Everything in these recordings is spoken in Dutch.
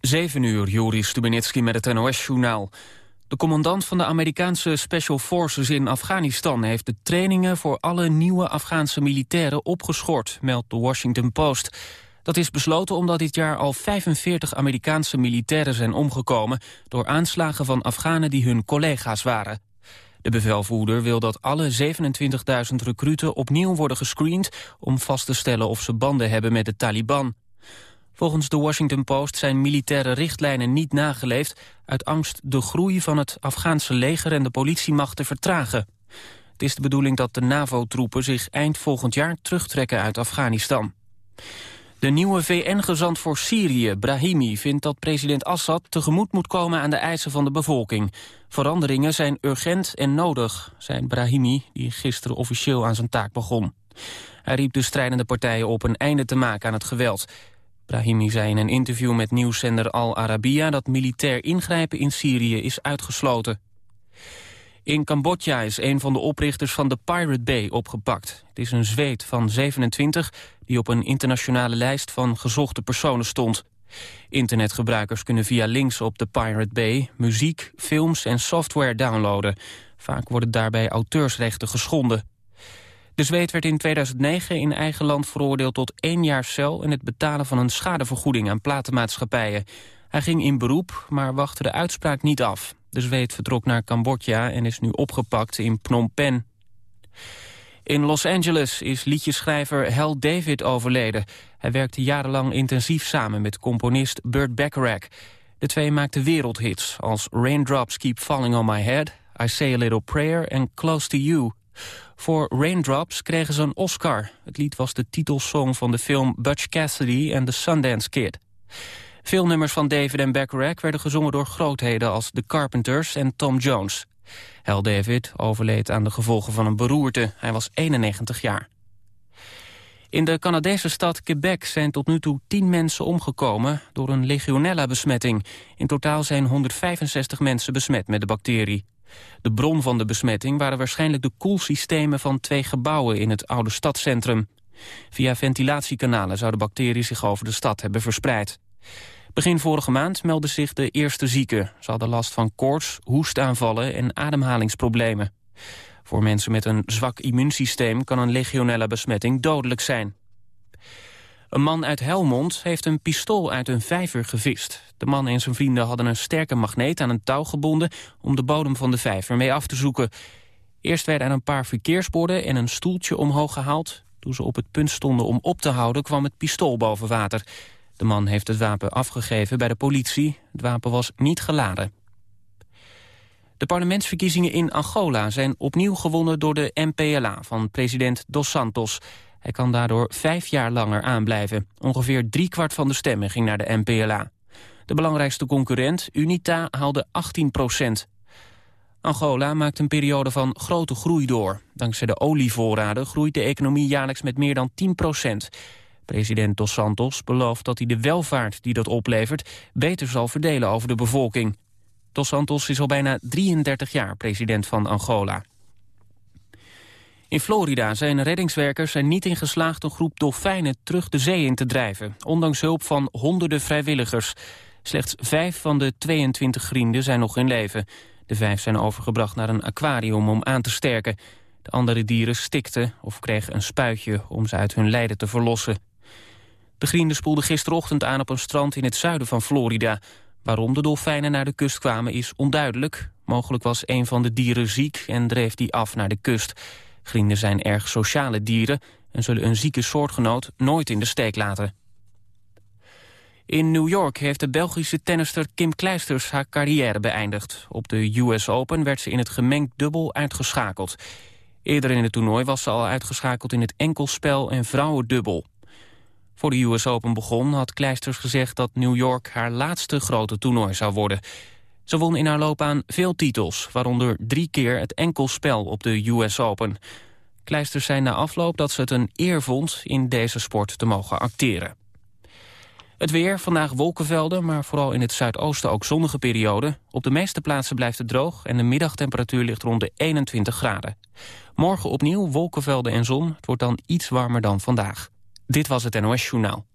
7 uur, Juri Stubenitski met het NOS-journaal. De commandant van de Amerikaanse Special Forces in Afghanistan... heeft de trainingen voor alle nieuwe Afghaanse militairen opgeschort... meldt de Washington Post. Dat is besloten omdat dit jaar al 45 Amerikaanse militairen zijn omgekomen... door aanslagen van Afghanen die hun collega's waren. De bevelvoerder wil dat alle 27.000 recruten opnieuw worden gescreend... om vast te stellen of ze banden hebben met de Taliban... Volgens de Washington Post zijn militaire richtlijnen niet nageleefd... uit angst de groei van het Afghaanse leger en de politiemacht te vertragen. Het is de bedoeling dat de NAVO-troepen zich eind volgend jaar terugtrekken uit Afghanistan. De nieuwe VN-gezant voor Syrië, Brahimi, vindt dat president Assad tegemoet moet komen aan de eisen van de bevolking. Veranderingen zijn urgent en nodig, zei Brahimi, die gisteren officieel aan zijn taak begon. Hij riep de strijdende partijen op een einde te maken aan het geweld. Brahimi zei in een interview met nieuwszender Al Arabiya... dat militair ingrijpen in Syrië is uitgesloten. In Cambodja is een van de oprichters van de Pirate Bay opgepakt. Het is een zweet van 27 die op een internationale lijst van gezochte personen stond. Internetgebruikers kunnen via links op de Pirate Bay muziek, films en software downloaden. Vaak worden daarbij auteursrechten geschonden. De Zweed werd in 2009 in eigen land veroordeeld tot één jaar cel... en het betalen van een schadevergoeding aan platenmaatschappijen. Hij ging in beroep, maar wachtte de uitspraak niet af. De Zweed vertrok naar Cambodja en is nu opgepakt in Phnom Penh. In Los Angeles is liedjeschrijver Hal David overleden. Hij werkte jarenlang intensief samen met componist Burt Bacharach. De twee maakten wereldhits als Raindrops Keep Falling on My Head... I Say a Little Prayer en Close to You... Voor Raindrops kregen ze een Oscar. Het lied was de titelsong van de film Butch Cassidy and the Sundance Kid. Veel nummers van David en Bacharach werden gezongen door grootheden als The Carpenters en Tom Jones. Hal David overleed aan de gevolgen van een beroerte. Hij was 91 jaar. In de Canadese stad Quebec zijn tot nu toe 10 mensen omgekomen door een legionella-besmetting. In totaal zijn 165 mensen besmet met de bacterie. De bron van de besmetting waren waarschijnlijk de koelsystemen van twee gebouwen in het oude stadscentrum. Via ventilatiekanalen zou de bacterie zich over de stad hebben verspreid. Begin vorige maand meldde zich de eerste zieke. Ze hadden last van koorts, hoestaanvallen en ademhalingsproblemen. Voor mensen met een zwak immuunsysteem kan een legionella-besmetting dodelijk zijn. Een man uit Helmond heeft een pistool uit een vijver gevist. De man en zijn vrienden hadden een sterke magneet aan een touw gebonden... om de bodem van de vijver mee af te zoeken. Eerst werden er een paar verkeersborden en een stoeltje omhoog gehaald. Toen ze op het punt stonden om op te houden kwam het pistool boven water. De man heeft het wapen afgegeven bij de politie. Het wapen was niet geladen. De parlementsverkiezingen in Angola zijn opnieuw gewonnen door de MPLA van president Dos Santos... Hij kan daardoor vijf jaar langer aanblijven. Ongeveer driekwart van de stemmen ging naar de MPLA. De belangrijkste concurrent, UNITA, haalde 18 procent. Angola maakt een periode van grote groei door. Dankzij de olievoorraden groeit de economie jaarlijks met meer dan 10 procent. President Dos Santos belooft dat hij de welvaart die dat oplevert... beter zal verdelen over de bevolking. Dos Santos is al bijna 33 jaar president van Angola. In Florida zijn reddingswerkers er niet in geslaagd een groep dolfijnen terug de zee in te drijven, ondanks hulp van honderden vrijwilligers. Slechts vijf van de 22 vrienden zijn nog in leven. De vijf zijn overgebracht naar een aquarium om aan te sterken. De andere dieren stikten of kregen een spuitje om ze uit hun lijden te verlossen. De grienden spoelden gisterochtend aan op een strand in het zuiden van Florida. Waarom de dolfijnen naar de kust kwamen is onduidelijk. Mogelijk was een van de dieren ziek en dreef die af naar de kust. Vrienden zijn erg sociale dieren en zullen een zieke soortgenoot nooit in de steek laten. In New York heeft de Belgische tennister Kim Kleisters haar carrière beëindigd. Op de US Open werd ze in het gemengd dubbel uitgeschakeld. Eerder in het toernooi was ze al uitgeschakeld in het enkelspel en vrouwendubbel. Voor de US Open begon had Kleisters gezegd dat New York haar laatste grote toernooi zou worden. Ze won in haar loopbaan veel titels, waaronder drie keer het enkelspel op de US Open. Kleisters zei na afloop dat ze het een eer vond in deze sport te mogen acteren. Het weer, vandaag wolkenvelden, maar vooral in het zuidoosten ook zonnige periode. Op de meeste plaatsen blijft het droog en de middagtemperatuur ligt rond de 21 graden. Morgen opnieuw wolkenvelden en zon, het wordt dan iets warmer dan vandaag. Dit was het NOS Journaal.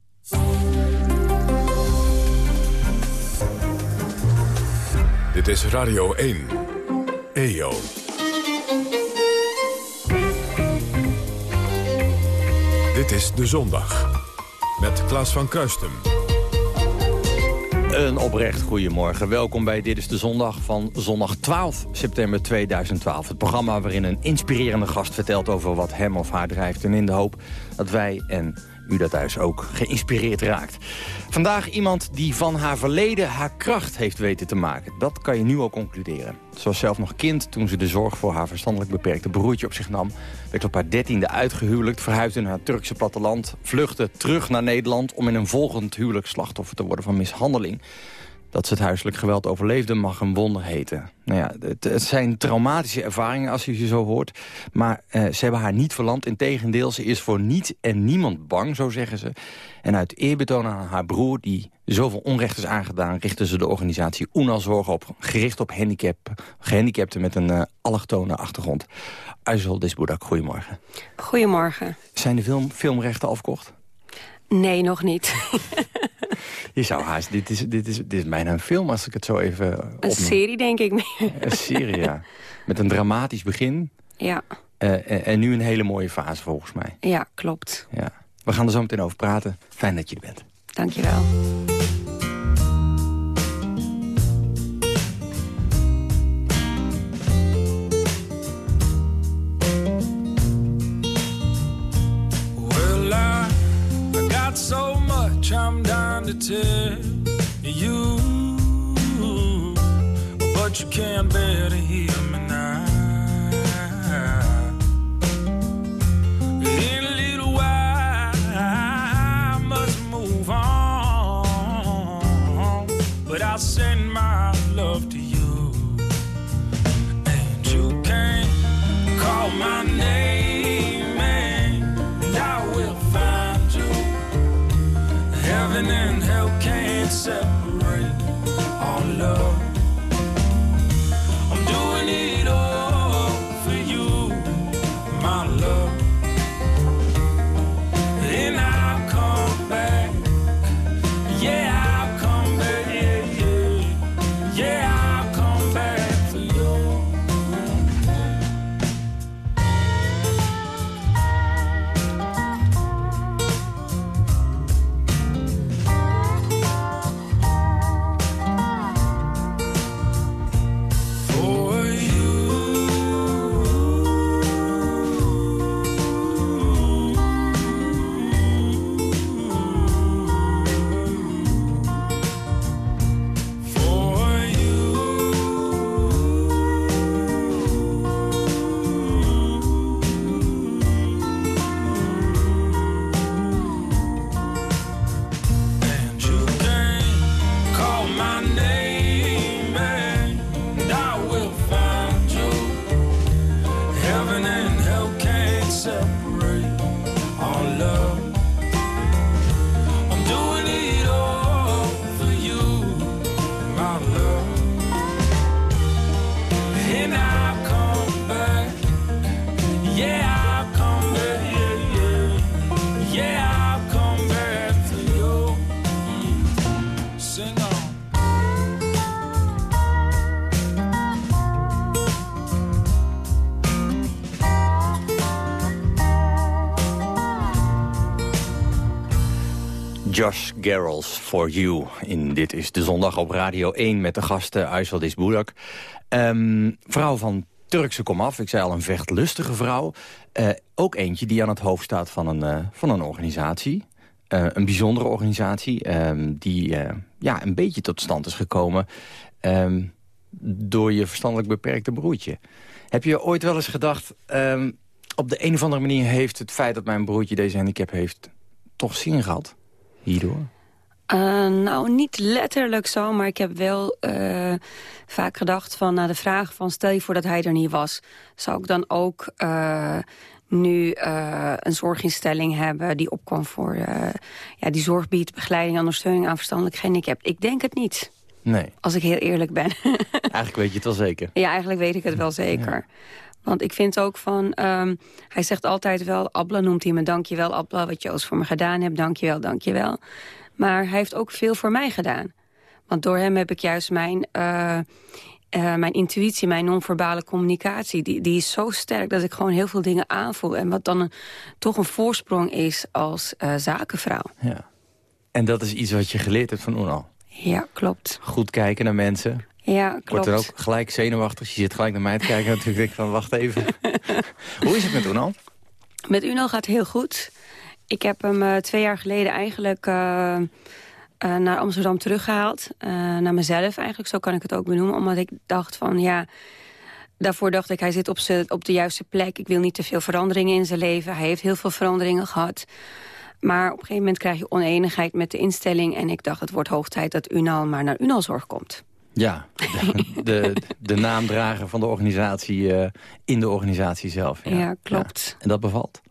Dit is Radio 1. EO. Dit is De Zondag. Met Klaas van Kruisten. Een oprecht goedemorgen. Welkom bij Dit is de Zondag van zondag 12 september 2012. Het programma waarin een inspirerende gast vertelt over wat hem of haar drijft... en in de hoop dat wij en u dat thuis ook geïnspireerd raakt. Vandaag iemand die van haar verleden haar kracht heeft weten te maken. Dat kan je nu al concluderen. Ze was zelf nog kind toen ze de zorg voor haar verstandelijk beperkte broertje op zich nam. Werd op haar dertiende uitgehuwelijkt, verhuisde naar het Turkse platteland... vluchtte terug naar Nederland om in een volgend huwelijk slachtoffer te worden van mishandeling. Dat ze het huiselijk geweld overleefde mag een wonder heten. Nou ja, het, het zijn traumatische ervaringen als je ze zo hoort. Maar eh, ze hebben haar niet verlamd. Integendeel, ze is voor niet en niemand bang, zo zeggen ze. En uit eerbetoon aan haar broer, die zoveel onrecht is aangedaan... richtte ze de organisatie Zorg op, gericht op handicap, gehandicapten met een uh, allochtone achtergrond. Aysel Disboedak, goedemorgen. Goedemorgen. Zijn de film, filmrechten afgekocht? Nee, nog niet. Je zou haast, dit is, dit, is, dit is bijna een film als ik het zo even. Een serie, denk ik. Een serie, ja. Met een dramatisch begin. Ja. Uh, en, nu een hele mooie fase, volgens mij. Ja, klopt. Ja. We gaan er zo meteen over praten. Fijn dat je er bent. Dank je wel. Tell you, but you can't bear to hear me now. In a little while, I must move on, but I'll send my love to you, and you can't call my name. and separate our love. Garrels for You. In Dit is de zondag op Radio 1 met de gasten Aysel Disbudak. Um, vrouw van Turkse komaf, ik zei al een vechtlustige vrouw. Uh, ook eentje die aan het hoofd staat van een, uh, van een organisatie. Uh, een bijzondere organisatie um, die ja, een beetje tot stand is gekomen... Um, door je verstandelijk beperkte broertje. Heb je ooit wel eens gedacht... op de een of andere manier heeft het feit dat mijn broertje deze handicap heeft... toch zin gehad? hierdoor? Uh, nou, niet letterlijk zo, maar ik heb wel uh, vaak gedacht van naar de vraag van stel je voor dat hij er niet was. Zou ik dan ook uh, nu een zorginstelling hebben die opkwam voor ja, die zorg biedt, begeleiding, ondersteuning aan verstandelijk gehandicapt? Ik denk het niet. Nee. Als ik heel eerlijk ben. eigenlijk weet je het wel zeker. Ja, eigenlijk weet ik het wel zeker. Want ik vind ook van, um, hij zegt altijd wel, Abla noemt hij me, dankjewel Abla, wat Joost voor me gedaan hebt, dankjewel, dankjewel. Maar hij heeft ook veel voor mij gedaan. Want door hem heb ik juist mijn, uh, eh, mijn intuïtie, mijn non-verbale communicatie... Die, die is zo sterk dat ik gewoon heel veel dingen aanvoel. En wat dan een, toch een voorsprong is als uh, zakenvrouw. Ja. En dat is iets wat je geleerd hebt van Unal? Ja, klopt. Goed kijken naar mensen. Ja, klopt. Wordt er ook gelijk zenuwachtig. Je zit gelijk naar mij te kijken natuurlijk. denk ik van, wacht even. Hoe is het met Unal? Met Unal gaat het heel goed. Ik heb hem uh, twee jaar geleden eigenlijk... Uh, uh, naar Amsterdam teruggehaald. naar mezelf eigenlijk, zo kan ik het ook benoemen. Omdat ik dacht van, ja... Daarvoor dacht ik, hij zit op, op de juiste plek. Ik wil niet te veel veranderingen in zijn leven. Hij heeft heel veel veranderingen gehad. Maar op een gegeven moment krijg je oneenigheid met de instelling. En ik dacht, het wordt hoog tijd dat UNAL maar naar UNAL-zorg komt. Ja, de, de, de naamdrager van de organisatie uh, in de organisatie zelf. Ja, ja klopt. Ja. En dat bevalt?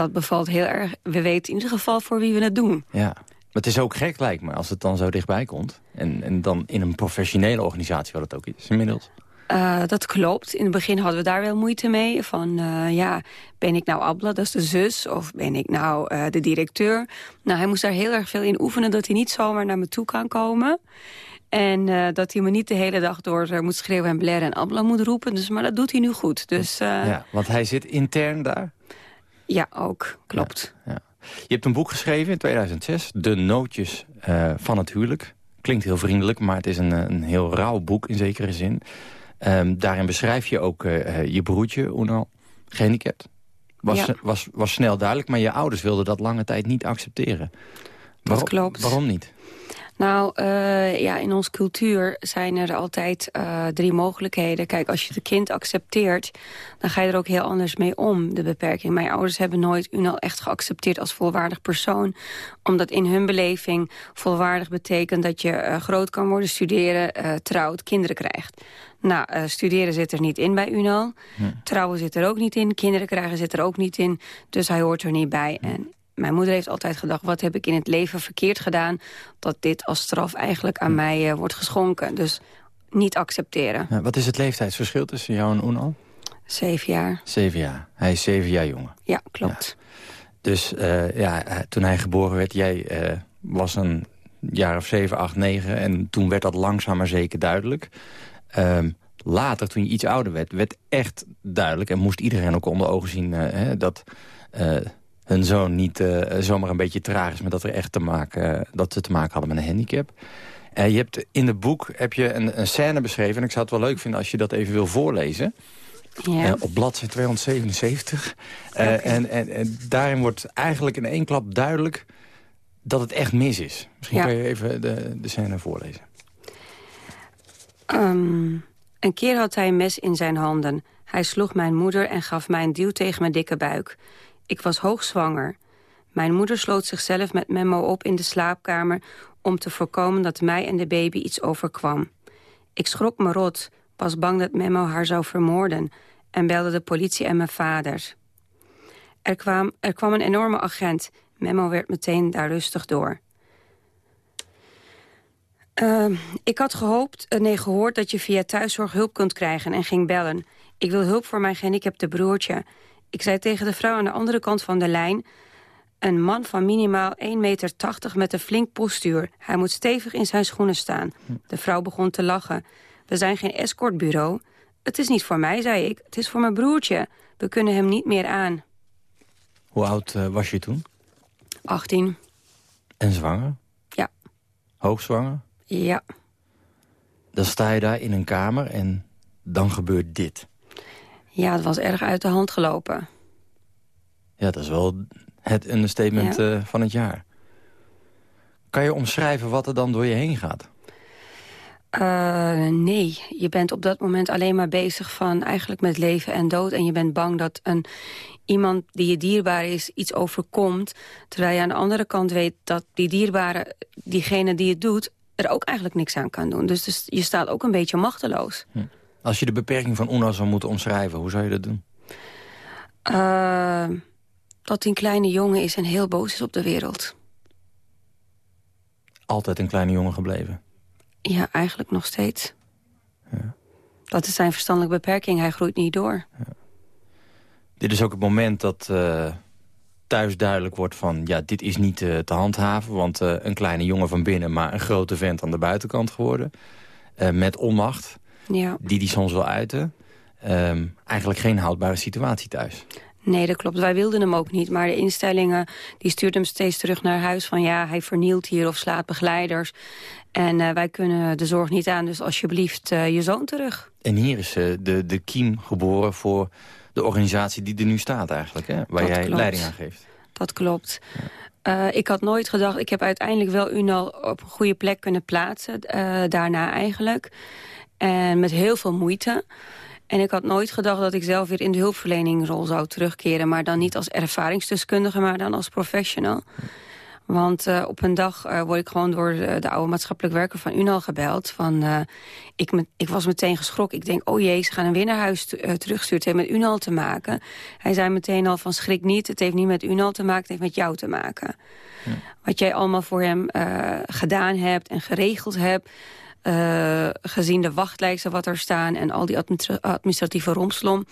Dat bevalt heel erg. We weten in ieder geval voor wie we het doen. Ja, maar het is ook gek lijkt me als het dan zo dichtbij komt. En, en dan in een professionele organisatie wat het ook is inmiddels. Uh, dat klopt. In het begin hadden we daar wel moeite mee. Van, uh, ja, ben ik nou Abla, dat is de zus? Of ben ik nou uh, de directeur? Nou, hij moest daar heel erg veel in oefenen... dat hij niet zomaar naar me toe kan komen. En dat hij me niet de hele dag door moet schreeuwen en blaren en Abla moet roepen. Dus, maar dat doet hij nu goed. Dus, ja, want hij zit intern daar? Ja, ook. Klopt. Ja, ja. Je hebt een boek geschreven in 2006, De Nootjes van het Huwelijk. Klinkt heel vriendelijk, maar het is een, een heel rauw boek in zekere zin. Um, daarin beschrijf je ook uh, je broertje, Unal, gehandicapt. Was, ja. was, was snel duidelijk, maar je ouders wilden dat lange tijd niet accepteren. Dat klopt. Waarom niet? Nou, uh, ja, in onze cultuur zijn er altijd uh, drie mogelijkheden. Kijk, als je het kind accepteert, dan ga je er ook heel anders mee om, de beperking. Mijn ouders hebben nooit UNAL echt geaccepteerd als volwaardig persoon. Omdat in hun beleving volwaardig betekent dat je uh, groot kan worden, studeren, trouwt, kinderen krijgt. Nou, studeren zit er niet in bij. Hm. Trouwen zit er ook niet in. Kinderen krijgen zit er ook niet in. Dus hij hoort er niet bij. En mijn moeder heeft altijd gedacht... wat heb ik in het leven verkeerd gedaan... dat dit als straf eigenlijk aan mij uh, wordt geschonken. Dus niet accepteren. Ja, wat is het leeftijdsverschil tussen jou en Unal? Zeven jaar. Zeven jaar. Hij is zeven jaar jonger. Ja, klopt. Ja. Dus uh, ja, toen hij geboren werd, jij uh, was een jaar of zeven, acht, negen... en toen werd dat langzaam maar zeker duidelijk. Um, later, toen je iets ouder werd, werd echt duidelijk... en moest iedereen ook onder ogen zien hè, dat hun zoon niet uh, zomaar een beetje traag is... maar dat, er echt te maken, dat ze te maken hadden met een handicap. Uh, je hebt in het boek heb je een, een scène beschreven... en ik zou het wel leuk vinden als je dat even wil voorlezen... Ja. Uh, op bladzijde 277. Okay. en, en, en, daarin wordt eigenlijk in één klap duidelijk dat het echt mis is. Misschien ja. kan je even de, de scène voorlezen. Um, een keer had hij een mes in zijn handen. Hij sloeg mijn moeder en gaf mij een duw tegen mijn dikke buik. Ik was hoogzwanger. Mijn moeder sloot zichzelf met Memo op in de slaapkamer... om te voorkomen dat mij en de baby iets overkwam. Ik schrok me rot, was bang dat Memo haar zou vermoorden... en belde de politie en mijn vader. Er kwam, er kwam een enorme agent. Memo werd meteen daar rustig door. Uh, ik had gehoopt, uh, nee, gehoord dat je via thuiszorg hulp kunt krijgen en ging bellen. Ik wil hulp voor mijn gehandicapte broertje... Ik zei tegen de vrouw aan de andere kant van de lijn... een man van minimaal 1,80 meter met een flink postuur. Hij moet stevig in zijn schoenen staan. De vrouw begon te lachen. We zijn geen escortbureau. Het is niet voor mij, zei ik. Het is voor mijn broertje. We kunnen hem niet meer aan. Hoe oud uh, was je toen? 18. En zwanger? Ja. Hoogzwanger? Ja. Dan sta je daar in een kamer en dan gebeurt dit. Ja, het was erg uit de hand gelopen. Ja, dat is wel het understatement ja. uh, van het jaar. Kan je omschrijven wat er dan door je heen gaat? Uh, nee, je bent op dat moment alleen maar bezig van eigenlijk met leven en dood. En je bent bang dat een, iemand die je dierbaar is iets overkomt. Terwijl je aan de andere kant weet dat die dierbare, diegene die het doet... er ook eigenlijk niks aan kan doen. Dus, dus je staat ook een beetje machteloos. Hm. Als je de beperking van Una zou moeten omschrijven, hoe zou je dat doen? Uh, dat hij een kleine jongen is en heel boos is op de wereld. Altijd een kleine jongen gebleven? Ja, eigenlijk nog steeds. Ja. Dat is zijn verstandelijke beperking, hij groeit niet door. Ja. Dit is ook het moment dat uh, thuis duidelijk wordt van... ja, dit is niet uh, te handhaven, want een kleine jongen van binnen... maar een grote vent aan de buitenkant geworden. met onmacht. Ja. die die soms wil uiten... ehm, eigenlijk geen houdbare situatie thuis. Nee, dat klopt. Wij wilden hem ook niet. Maar de instellingen die stuurt hem steeds terug naar huis... van ja, hij vernielt hier of slaat begeleiders. En eh, wij kunnen de zorg niet aan, dus alsjeblieft uh, je zoon terug. En hier is uh, de, de kiem geboren voor de organisatie die er nu staat eigenlijk. Hè? Waar Dat jij klopt. leiding aan geeft. Dat klopt. Uh, ik had nooit gedacht... Ik heb uiteindelijk wel UNAL op een goede plek kunnen plaatsen. Uh, daarna eigenlijk. En met heel veel moeite. En ik had nooit gedacht dat ik zelf weer in de hulpverleningrol zou terugkeren. Maar dan niet als ervaringsdeskundige, maar dan als professional. Want uh, op een dag uh, word ik gewoon door de, de, oude maatschappelijk werker van UNAL gebeld. Van, uh, ik, me, ik was meteen geschrokken. Ik denk, oh jee, ze gaan hem weer naar huis terugsturen. Het heeft met UNAL te maken. Hij zei meteen al van schrik niet. Het heeft niet met UNAL te maken, het heeft met jou te maken. Ja. Wat jij allemaal voor hem gedaan hebt en geregeld hebt. Uh, gezien de wachtlijsten wat er staan en al die administratieve romslom...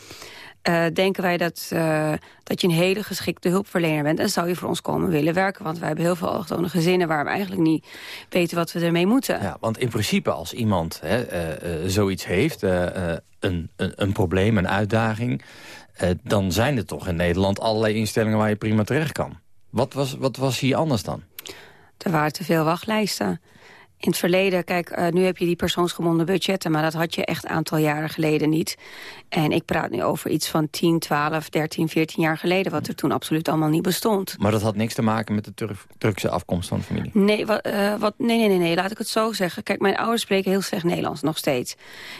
Uh, denken wij dat, uh, dat je een hele geschikte hulpverlener bent... en zou je voor ons komen willen werken. Want wij hebben heel veel allochtone gezinnen... waar we eigenlijk niet weten wat we ermee moeten. Ja, want in principe als iemand hè, zoiets heeft... een, een, een probleem, een uitdaging... dan zijn er toch in Nederland allerlei instellingen waar je prima terecht kan. Wat was, wat was hier anders dan? Er waren te veel wachtlijsten. In het verleden, kijk, uh, nu heb je die persoonsgebonden budgetten... maar dat had je echt een aantal jaren geleden niet. En ik praat nu over iets van 10, 12, 13, 14 jaar geleden... wat er toen absoluut allemaal niet bestond. Maar dat had niks te maken met de Turk Turkse afkomst van de familie? Nee, wat, uh, wat, nee, nee, nee, nee, laat ik het zo zeggen. Kijk, mijn ouders spreken heel slecht Nederlands, nog steeds.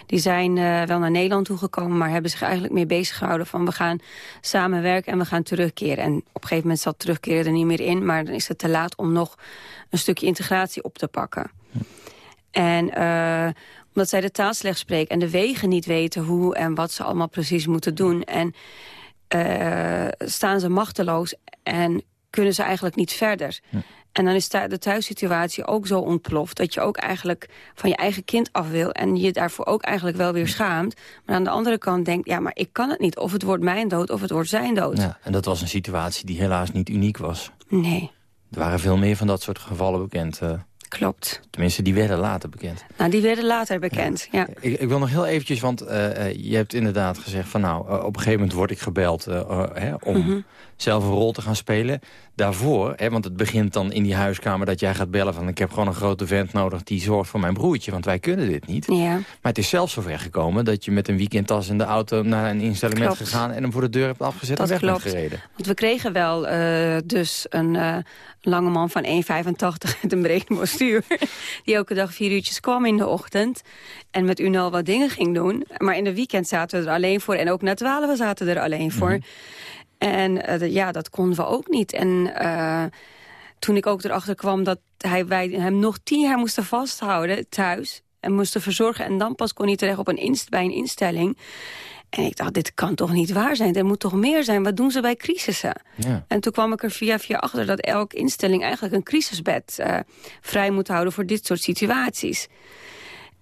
Die zijn uh, wel naar Nederland toegekomen... maar hebben zich eigenlijk meer bezig gehouden van... we gaan samenwerken en we gaan terugkeren. En op een gegeven moment zat terugkeren er niet meer in... maar dan is het te laat om nog een stukje integratie op te pakken. En uh, omdat zij de taal slecht spreken en de wegen niet weten hoe en wat ze allemaal precies moeten doen. En uh, staan ze machteloos en kunnen ze eigenlijk niet verder. Ja. En dan is de thuissituatie ook zo ontploft... dat je ook eigenlijk van je eigen kind af wil... en je daarvoor ook eigenlijk wel weer schaamt. Maar aan de andere kant denkt, ja, maar ik kan het niet. Of het wordt mijn dood, of het wordt zijn dood. Ja, en dat was een situatie die helaas niet uniek was. Nee. Er waren veel meer van dat soort gevallen bekend. Uh, Klopt. Tenminste, die werden later bekend. Nou, die werden later bekend, ja. ja. Ik, ik, wil nog heel eventjes, want uh, je hebt inderdaad gezegd van... nou, uh, op een gegeven moment word ik gebeld hè, om mm -hmm. zelf een rol te gaan spelen. Daarvoor, hè, want het begint dan in die huiskamer dat jij gaat bellen... van ik heb gewoon een grote vent nodig die zorgt voor mijn broertje... want wij kunnen dit niet. Ja. Maar het is zelfs zover gekomen dat je met een weekendtas in de auto... naar een instelling bent gegaan en hem voor de deur hebt afgezet dat en weg klopt. bent gereden. Want we kregen wel uh, dus een uh, lange man van 1,85 met een breed postuur... die elke dag vier uurtjes kwam in de ochtend... en met UNAL wat dingen ging doen. Maar in de weekend zaten we er alleen voor. En ook na twaalf zaten we er alleen voor. Mm -hmm. En uh, ja, dat konden we ook niet. En uh, toen ik ook erachter kwam dat hij, wij hem nog tien jaar moesten vasthouden thuis... en moesten verzorgen en dan pas kon hij terecht op een inst bij een instelling... En ik dacht, dit kan toch niet waar zijn? Er moet toch meer zijn? Wat doen ze bij crisissen? Ja. En toen kwam ik er via via achter dat elke instelling eigenlijk een crisisbed uh, vrij moet houden voor dit soort situaties.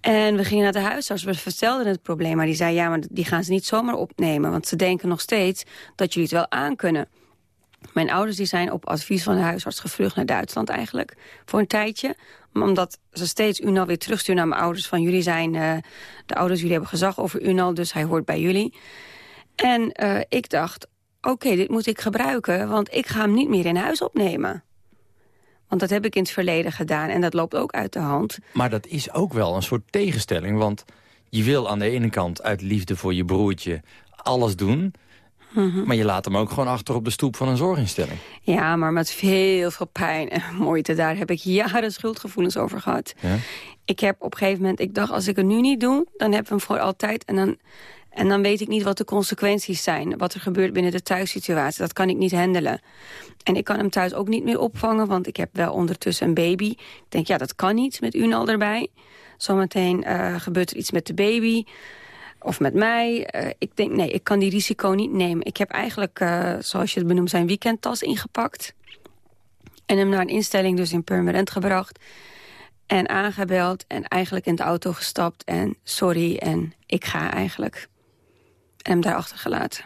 En we gingen naar de huisarts, we vertelden het probleem. Maar die zei, ja, maar die gaan ze niet zomaar opnemen. Want ze denken nog steeds dat jullie het wel aankunnen. Mijn ouders die zijn op advies van de huisarts gevlucht naar Duitsland eigenlijk. Voor een tijdje. Omdat ze steeds UNAL weer terugsturen naar mijn ouders. Van jullie zijn uh, de ouders, jullie hebben gezag over UNAL. Dus hij hoort bij jullie. En uh, ik dacht, oké, dit moet ik gebruiken. Want ik ga hem niet meer in huis opnemen. Want dat heb ik in het verleden gedaan. En dat loopt ook uit de hand. Maar dat is ook wel een soort tegenstelling. Want je wil aan de ene kant uit liefde voor je broertje alles doen... Mm -hmm. Maar je laat hem ook gewoon achter op de stoep van een zorginstelling. Ja, maar met veel, veel pijn en moeite. Daar heb ik jaren schuldgevoelens over gehad. Ja? Ik heb op een gegeven moment, ik dacht, als ik het nu niet doe... dan heb ik hem voor altijd. En dan, en dan weet ik niet wat de consequenties zijn. Wat er gebeurt binnen de thuissituatie. Dat kan ik niet handelen. En ik kan hem thuis ook niet meer opvangen... want ik heb wel ondertussen een baby. Ik denk, ja, dat kan niet met UNAL erbij. Zometeen uh, gebeurt er iets met de baby... Of met mij. Uh, ik denk, nee, ik kan die risico niet nemen. Ik heb eigenlijk, uh, zoals je het benoemt, zijn weekendtas ingepakt. En hem naar een instelling dus in Purmerend gebracht. En aangebeld en eigenlijk in de auto gestapt. En sorry, en ik ga eigenlijk. Hem daar achtergelaten.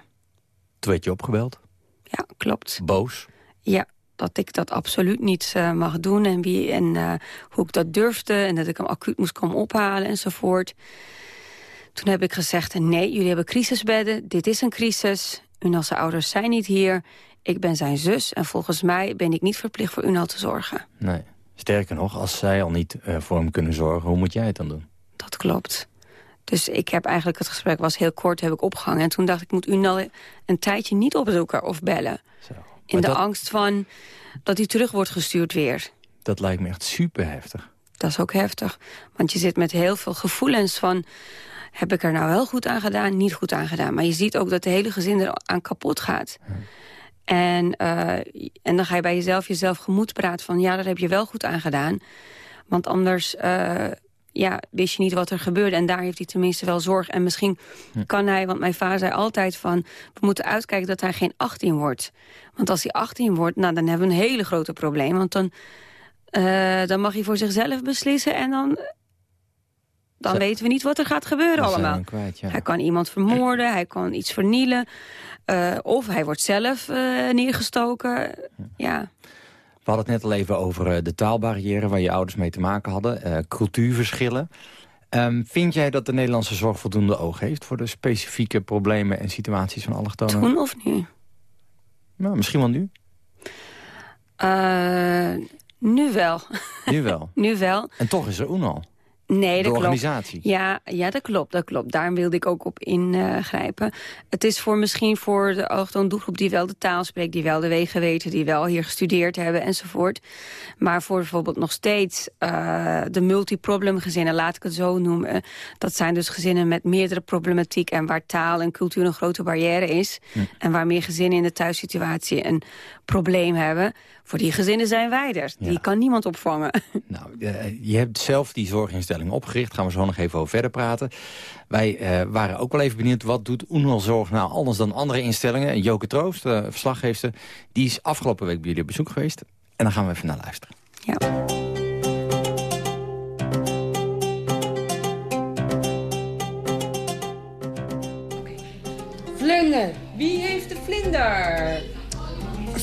Toen werd je opgebeld? Ja, klopt. Boos? Ja, dat ik dat absoluut niet uh, mag doen. En, wie, en hoe ik dat durfde. En dat ik hem acuut moest komen ophalen enzovoort. Toen heb ik gezegd, nee, jullie hebben crisisbedden. Dit is een crisis. Unal's ouders zijn niet hier. Ik ben zijn zus en volgens mij ben ik niet verplicht voor Unal te zorgen. Nee. Sterker nog, als zij al niet uh, voor hem kunnen zorgen, hoe moet jij het dan doen? Dat klopt. Dus ik heb eigenlijk, het gesprek was heel kort, heb ik opgehangen. En toen dacht ik, ik moet Unal een tijdje niet opzoeken of bellen. Zo. In de angst van dat hij terug wordt gestuurd weer. Dat lijkt me echt super heftig. Dat is ook heftig. Want je zit met heel veel gevoelens van... heb ik er nou wel goed aan gedaan, niet goed aan gedaan. Maar je ziet ook dat de hele gezin er aan kapot gaat. En, uh, en dan ga je bij jezelf jezelf gemoed praten van... ja, daar heb je wel goed aan gedaan. Want anders uh, ja, wist je niet wat er gebeurde. En daar heeft hij tenminste wel zorg. En misschien kan hij, want mijn vader zei altijd van... we moeten uitkijken dat hij geen 18 wordt. Want als hij 18 wordt, nou, dan hebben we een hele grote probleem. Want dan, uh, dan mag hij voor zichzelf beslissen en dan... Dan weten we niet wat er gaat gebeuren allemaal. Kwijt, ja. Hij kan iemand vermoorden, hij kan iets vernielen. Uh, of hij wordt zelf uh, neergestoken. Ja. We hadden het net al even over de taalbarrière... waar je ouders mee te maken hadden. cultuurverschillen. Um, vind jij dat de Nederlandse zorg voldoende oog heeft... voor de specifieke problemen en situaties van allochtonen? Toen of nu? Nou, misschien wel nu. Uh, nu wel. Nu wel? nu wel. En toch is er UNAL. Nee, dat de organisatie. Klopt. Ja, ja, dat klopt, dat klopt. Daarom wilde ik ook op ingrijpen. Uh, het is voor misschien voor de allochtoon doelgroep die wel de taal spreekt... die wel de wegen weten, die wel hier gestudeerd hebben enzovoort. Maar voor bijvoorbeeld nog steeds uh, de multiproblem gezinnen, laat ik het zo noemen. Dat zijn dus gezinnen met meerdere problematiek... en waar taal en cultuur een grote barrière is. Hm. En waar meer gezinnen in de thuissituatie een probleem hebben... Voor die gezinnen zijn wij er. Die kan niemand opvangen. Nou, uh, je hebt zelf die zorginstelling opgericht. Gaan we zo nog even over verder praten. Wij uh, waren ook wel even benieuwd. Wat doet Zorg nou anders dan andere instellingen? Joke Troost, uh, verslaggeefster, die is afgelopen week bij jullie op bezoek geweest. En dan gaan we even naar luisteren. Ja. Vlinder. Wie heeft de vlinder?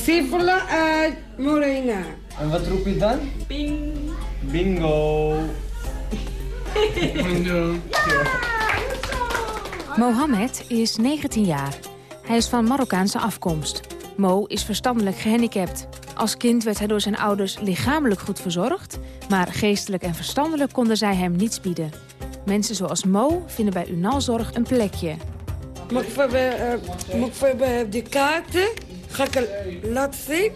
Sifla uit Morena. En wat roep je dan? Bing. Bingo. Bingo. Mohammed is 19 jaar. Hij is van Marokkaanse afkomst. Mo is verstandelijk gehandicapt. Als kind werd hij door zijn ouders lichamelijk goed verzorgd... maar geestelijk en verstandelijk konden zij hem niets bieden. Mensen zoals Mo vinden bij Unalzorg een plekje. Mag ik uh, de kaarten? Ga ik laten zien?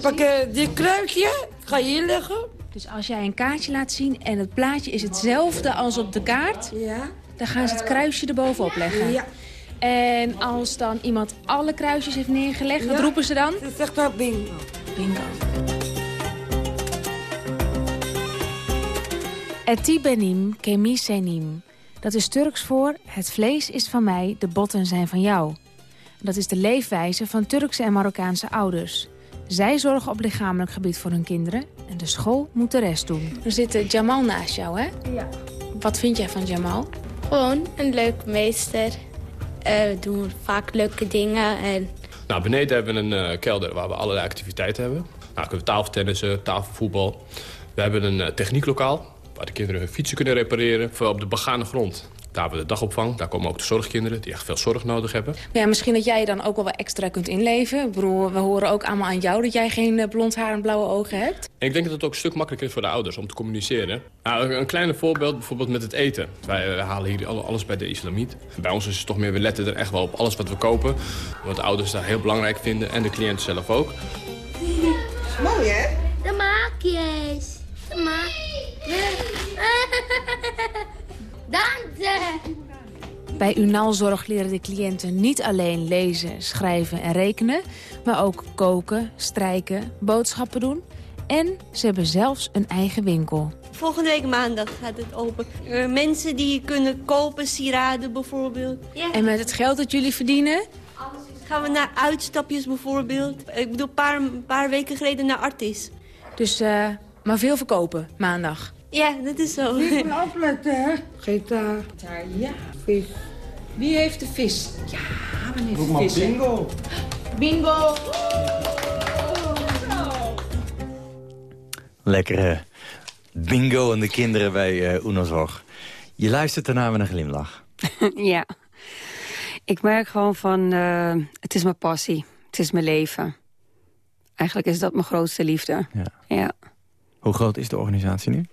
Pak uh, dit kruisje, ga hier leggen. Dus als jij een kaartje laat zien en het plaatje is hetzelfde als op de kaart... Ja. dan gaan ze het kruisje erbovenop leggen. Ja. En als dan iemand alle kruisjes heeft neergelegd, wat roepen ze dan? Ze zegt dan bingo. Bingo. Eti benim, kemi senim. Dat is Turks voor het vlees is van mij, de botten zijn van jou. Dat is de leefwijze van Turkse en Marokkaanse ouders. Zij zorgen op lichamelijk gebied voor hun kinderen en de school moet de rest doen. Er zit Jamal naast jou, hè? Ja. Wat vind jij van Jamal? Gewoon een leuk meester. Uh, we doen vaak leuke dingen. En... Nou, beneden hebben we een uh, kelder waar we allerlei activiteiten hebben. Nou, kunnen we tafeltennissen, tafelvoetbal. We hebben een uh, technieklokaal waar de kinderen hun fietsen kunnen repareren. Vooral op de begane grond. Daar hebben we de dagopvang. Daar komen ook de zorgkinderen die echt veel zorg nodig hebben. Ja, misschien dat jij dan ook wel wat extra kunt inleven. Bedoel, we horen ook allemaal aan jou dat jij geen blond haar en blauwe ogen hebt. En ik denk dat het ook een stuk makkelijker is voor de ouders om te communiceren. Nou, een klein voorbeeld bijvoorbeeld met het eten. Wij halen hier alles bij de islamiet. Bij ons is het toch meer, we letten er echt wel op alles wat we kopen. Wat de ouders daar heel belangrijk vinden en de cliënten zelf ook. Mooi, hè? De maakjes. De Dansen! Bij Unalzorg leren de cliënten niet alleen lezen, schrijven en rekenen... maar ook koken, strijken, boodschappen doen... en ze hebben zelfs een eigen winkel. Volgende week maandag gaat het open. Uh, mensen die kunnen kopen, sieraden bijvoorbeeld. Ja. En met het geld dat jullie verdienen? Gaan we naar uitstapjes bijvoorbeeld. Ik bedoel, een paar, paar weken geleden naar Artis. Dus, uh, maar veel verkopen, maandag? Ja, dat is zo. Niet meer opletten, hè? Gita. Ja. Vis. Wie heeft de vis? Ja, meneer Roep maar bingo. Bingo. Lekkere bingo en de kinderen bij uh, Unozorg. Je luistert ernaar met een glimlach. ja. Ik merk gewoon van, uh, het is mijn passie. Het is mijn leven. Eigenlijk is dat mijn grootste liefde. Ja. ja. Hoe groot is de organisatie nu?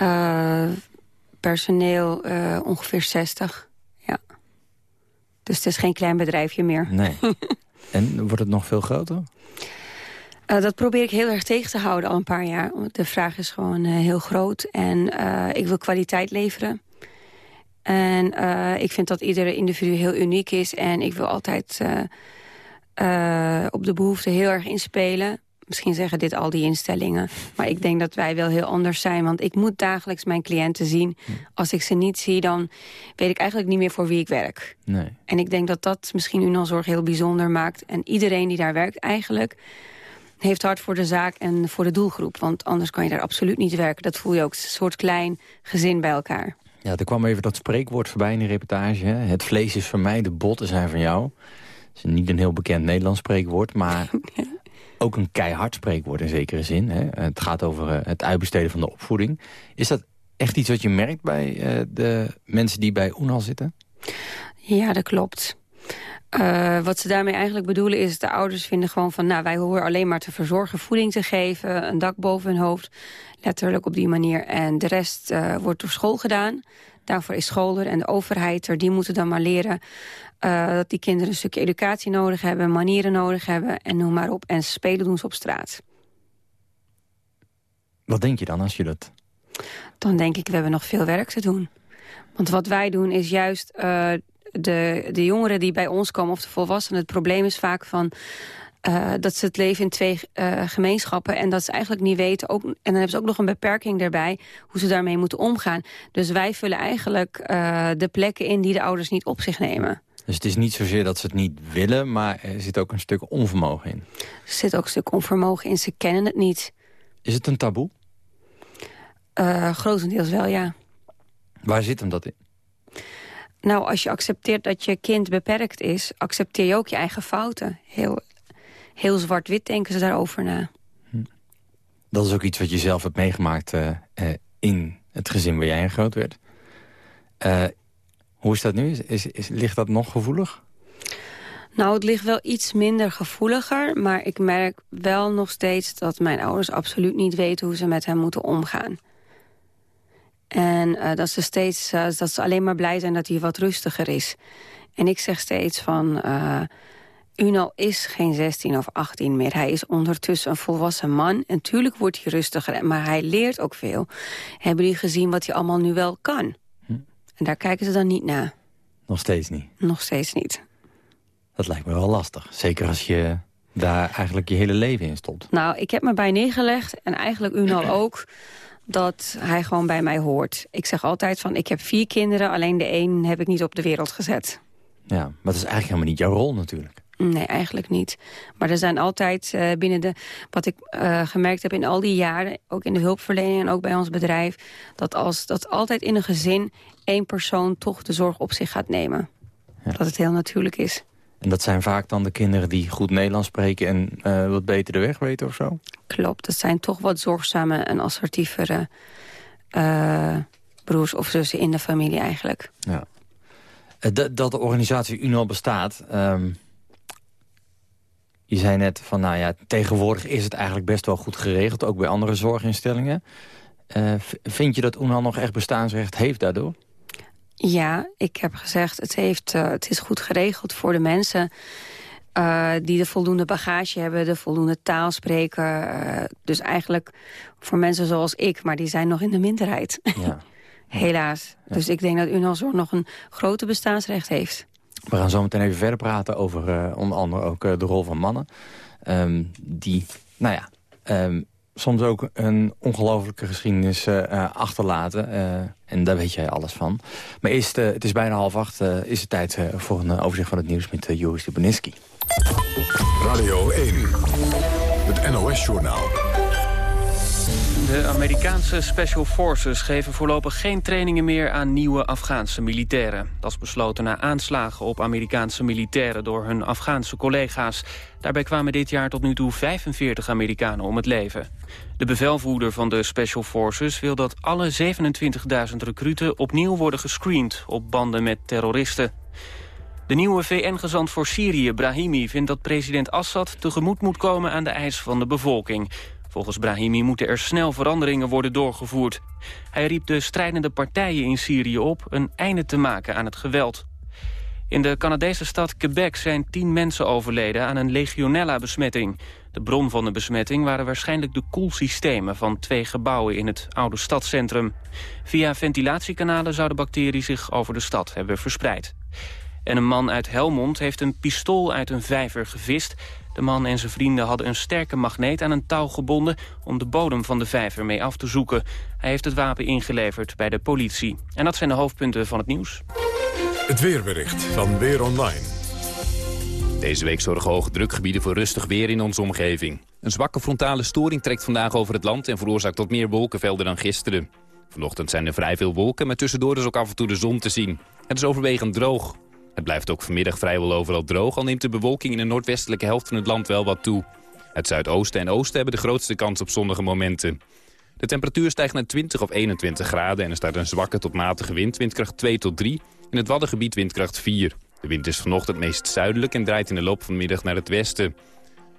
Uh, personeel uh, ongeveer 60. Ja. Dus het is geen klein bedrijfje meer. Nee. en wordt het nog veel groter? Uh, dat probeer ik heel erg tegen te houden al een paar jaar. De vraag is gewoon heel groot. En ik wil kwaliteit leveren. En ik vind dat iedere individu heel uniek is. En ik wil altijd op de behoefte heel erg inspelen. Misschien zeggen dit al die instellingen. Maar ik denk dat wij wel heel anders zijn. Want ik moet dagelijks mijn cliënten zien. Als ik ze niet zie, dan weet ik eigenlijk niet meer voor wie ik werk. Nee. En ik denk dat dat misschien UNOZorg heel bijzonder maakt. En iedereen die daar werkt eigenlijk heeft hart voor de zaak en voor de doelgroep. Want anders kan je daar absoluut niet werken. Dat voel je ook, een soort klein gezin bij elkaar. Ja, er kwam even dat spreekwoord voorbij in de reportage. Hè? Het vlees is van mij, de botten zijn van jou. Dat is niet een heel bekend Nederlands spreekwoord, maar ook een keihard spreekwoord in zekere zin. Hè? Het gaat over uh, het uitbesteden van de opvoeding. Is dat echt iets wat je merkt bij uh, de mensen die bij UNAL zitten? Ja, dat klopt. Uh, wat ze daarmee eigenlijk bedoelen is... de ouders vinden gewoon van... nou, wij horen alleen maar te verzorgen, voeding te geven... een dak boven hun hoofd, letterlijk op die manier. En de rest wordt door school gedaan. Daarvoor is school er en de overheid er. Die moeten dan maar leren uh, dat die kinderen een stukje educatie nodig hebben... manieren nodig hebben en noem maar op. En spelen doen ze op straat. Wat denk je dan als je dat... Dan denk ik, we hebben nog veel werk te doen. Want wat wij doen is juist de, de jongeren die bij ons komen, of de volwassenen... het probleem is vaak van... Uh, dat ze het leven in twee uh, gemeenschappen en dat ze eigenlijk niet weten... Ook, en dan hebben ze ook nog een beperking daarbij... hoe ze daarmee moeten omgaan. Dus wij vullen eigenlijk uh, de plekken in die de ouders niet op zich nemen. Dus het is niet zozeer dat ze het niet willen... maar er zit ook een stuk onvermogen in. Er zit ook een stuk onvermogen in. Ze kennen het niet. Is het een taboe? grotendeels wel, ja. Waar zit hem dat in? Nou, als je accepteert dat je kind beperkt is... accepteer je ook je eigen fouten. Heel, heel zwart-wit denken ze daarover na. Hm. Dat is ook iets wat je zelf hebt meegemaakt uh, uh, in het gezin waar jij in groot werd. Uh, hoe is dat nu? Is, is, is, ligt dat nog gevoelig? Nou, het ligt wel iets minder gevoeliger. Maar ik merk wel nog steeds dat mijn ouders absoluut niet weten... hoe ze met hem moeten omgaan. En uh, dat, ze steeds, uh, dat ze alleen maar blij zijn dat hij wat rustiger is. En ik zeg steeds van... Uno is geen 16 of 18 meer. Hij is ondertussen een volwassen man. En tuurlijk wordt hij rustiger, maar hij leert ook veel. Hebben jullie gezien wat hij allemaal nu wel kan? Hm. En daar kijken ze dan niet naar. Nog steeds niet? Nog steeds niet. Dat lijkt me wel lastig. Zeker als je daar eigenlijk je hele leven in stond. Nou, ik heb me bij neergelegd. En eigenlijk Uno ook dat hij gewoon bij mij hoort. Ik zeg altijd van, ik heb vier kinderen, alleen de één heb ik niet op de wereld gezet. Ja, maar dat is eigenlijk helemaal niet jouw rol natuurlijk. Nee, eigenlijk niet. Maar er zijn altijd uh, binnen de... Wat ik uh, gemerkt heb in al die jaren, ook in de hulpverlening en ook bij ons bedrijf... dat, als, dat altijd in een gezin één persoon toch de zorg op zich gaat nemen. Ja. Dat het heel natuurlijk is. En dat zijn vaak dan de kinderen die goed Nederlands spreken... en uh, wat beter de weg weten of zo? Klopt, dat zijn toch wat zorgzame en assertievere broers of zussen in de familie eigenlijk. Ja. Dat, dat de organisatie UNO bestaat... Um, je zei net van, nou ja, tegenwoordig is het eigenlijk best wel goed geregeld... ook bij andere zorginstellingen. Uh, vind je dat UNO nog echt bestaansrecht heeft daardoor? Ja, ik heb gezegd, het, heeft, uh, het is goed geregeld voor de mensen... Uh, die de voldoende bagage hebben, de voldoende taal spreken. Dus eigenlijk voor mensen zoals ik, maar die zijn nog in de minderheid. Ja. Helaas. Ja. Dus ik denk dat UNOZorg nog een grote bestaansrecht heeft. We gaan zo meteen even verder praten over uh, onder andere ook de rol van mannen. Um, die, nou ja, um, soms ook een ongelofelijke geschiedenis uh, achterlaten. En daar weet jij alles van. Maar eerst, het is bijna half acht, is het tijd voor een overzicht van het nieuws met Joris Stupaniski. Radio 1, het NOS-journaal. De Amerikaanse Special Forces geven voorlopig geen trainingen meer aan nieuwe Afghaanse militairen. Dat is besloten na aanslagen op Amerikaanse militairen door hun Afghaanse collega's. Daarbij kwamen dit jaar tot nu toe 45 Amerikanen om het leven. De bevelvoerder van de Special Forces wil dat alle 27.000 recruten opnieuw worden gescreend op banden met terroristen. De nieuwe VN-gezant voor Syrië, Brahimi, vindt dat president Assad tegemoet moet komen aan de eis van de bevolking. Volgens Brahimi moeten er snel veranderingen worden doorgevoerd. Hij riep de strijdende partijen in Syrië op een einde te maken aan het geweld. In de Canadese stad Quebec zijn tien mensen overleden aan een legionella-besmetting. De bron van de besmetting waren waarschijnlijk de koelsystemen van twee gebouwen in het oude stadscentrum. Via ventilatiekanalen zou de bacterie zich over de stad hebben verspreid. En een man uit Helmond heeft een pistool uit een vijver gevist. De man en zijn vrienden hadden een sterke magneet aan een touw gebonden... om de bodem van de vijver mee af te zoeken. Hij heeft het wapen ingeleverd bij de politie. En dat zijn de hoofdpunten van het nieuws. Het weerbericht van Weer Online. Deze week zorgen hoge drukgebieden voor rustig weer in onze omgeving. Een zwakke frontale storing trekt vandaag over het land... en veroorzaakt tot meer wolkenvelden dan gisteren. Vanochtend zijn er vrij veel wolken, maar tussendoor is ook af en toe de zon te zien. Het is overwegend droog. Het blijft ook vanmiddag vrijwel overal droog... al neemt de bewolking in de noordwestelijke helft van het land wel wat toe. Het zuidoosten en oosten hebben de grootste kans op zonnige momenten. De temperatuur stijgt naar 20 of 21 graden... en er staat een zwakke tot matige wind, windkracht 2 tot 3. In het Waddengebied windkracht 4. De wind is vanochtend meest zuidelijk en draait in de loop van de middag naar het westen.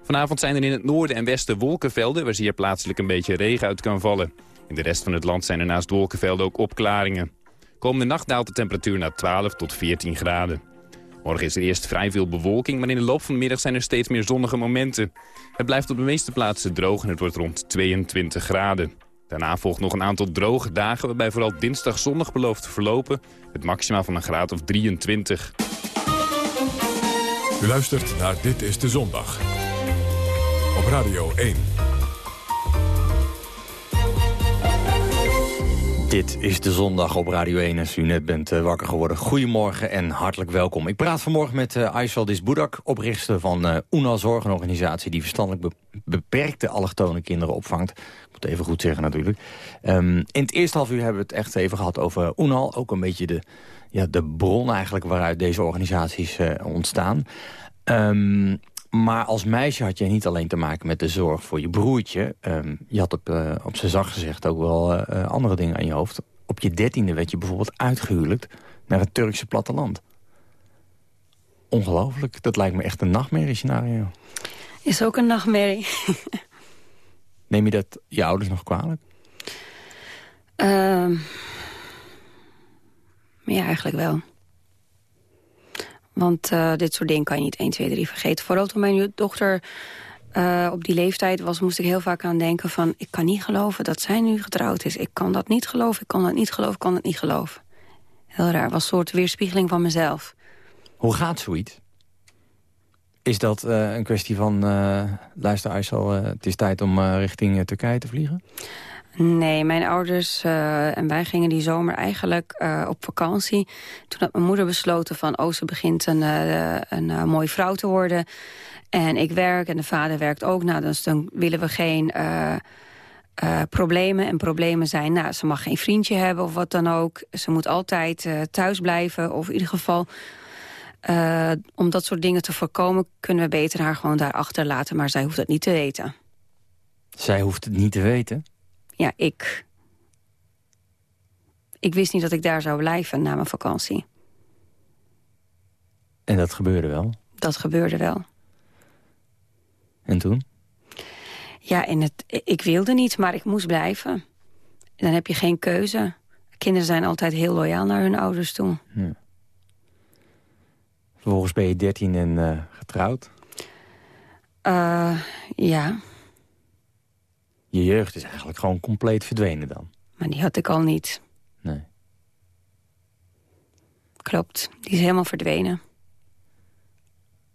Vanavond zijn er in het noorden en westen wolkenvelden... waar zeer plaatselijk een beetje regen uit kan vallen. In de rest van het land zijn er naast wolkenvelden ook opklaringen. Komende nacht daalt de temperatuur naar 12 tot 14 graden. Morgen is er eerst vrij veel bewolking, maar in de loop van de middag zijn er steeds meer zonnige momenten. Het blijft op de meeste plaatsen droog en het wordt rond 22 graden. Daarna volgt nog een aantal droge dagen waarbij vooral dinsdag zonnig belooft te verlopen... met maxima van een graad of 23. U luistert naar Dit is de Zondag. Op Radio 1. Dit is de zondag op Radio 1 als u net bent uh, wakker geworden. Goedemorgen en hartelijk welkom. Ik praat vanmorgen met uh, Aysel Disbudak, oprichter van uh, UNA Zorg, een organisatie die verstandelijk be beperkte allochtone kinderen opvangt. Moet even goed zeggen natuurlijk. Um, in het eerste half uur hebben we het echt even gehad over UNAL. Ook een beetje de, ja, de bron eigenlijk waaruit deze organisaties ontstaan. Um, maar als meisje had je niet alleen te maken met de zorg voor je broertje. Um, je had op, uh, op zijn zacht gezegd ook wel uh, andere dingen aan je hoofd. Op je dertiende werd je bijvoorbeeld uitgehuwelijkt naar het Turkse platteland. Ongelooflijk. Dat lijkt me echt een nachtmerriescenario. Is ook een nachtmerrie. Neem je dat je ouders nog kwalijk? Uh, ja, eigenlijk wel. Want uh, dit soort dingen kan je niet 1, 2, 3 vergeten. Vooral toen mijn dochter uh, op die leeftijd was... moest ik heel vaak aan denken van... ik kan niet geloven dat zij nu getrouwd is. Ik kan dat niet geloven, ik kan dat niet geloven, ik kan dat niet geloven. Heel raar, was een soort weerspiegeling van mezelf. Hoe gaat zoiets? Is dat uh, een kwestie van... luister Aysel, het is tijd om richting Turkije te vliegen? Nee, mijn ouders uh, en wij gingen die zomer eigenlijk uh, op vakantie. Toen had mijn moeder besloten van... oh, ze begint een, uh, een mooie vrouw te worden. En ik werk en de vader werkt ook. Nou, dus dan willen we geen problemen. En problemen zijn, nou, ze mag geen vriendje hebben of wat dan ook. Ze moet altijd thuis blijven of in ieder geval... om dat soort dingen te voorkomen kunnen we beter haar gewoon daar achterlaten. Maar zij hoeft het niet te weten. Zij hoeft het niet te weten? Ja, ik... Ik wist niet dat ik daar zou blijven na mijn vakantie. En dat gebeurde wel? Dat gebeurde wel. En toen? Ja, en het, ik wilde niet, maar ik moest blijven. En dan heb je geen keuze. Kinderen zijn altijd heel loyaal naar hun ouders toe. Ja. Vervolgens ben je dertien en uh, getrouwd? Uh, ja. Je jeugd is eigenlijk gewoon compleet verdwenen dan. Maar die had ik al niet. Nee. Klopt, die is helemaal verdwenen.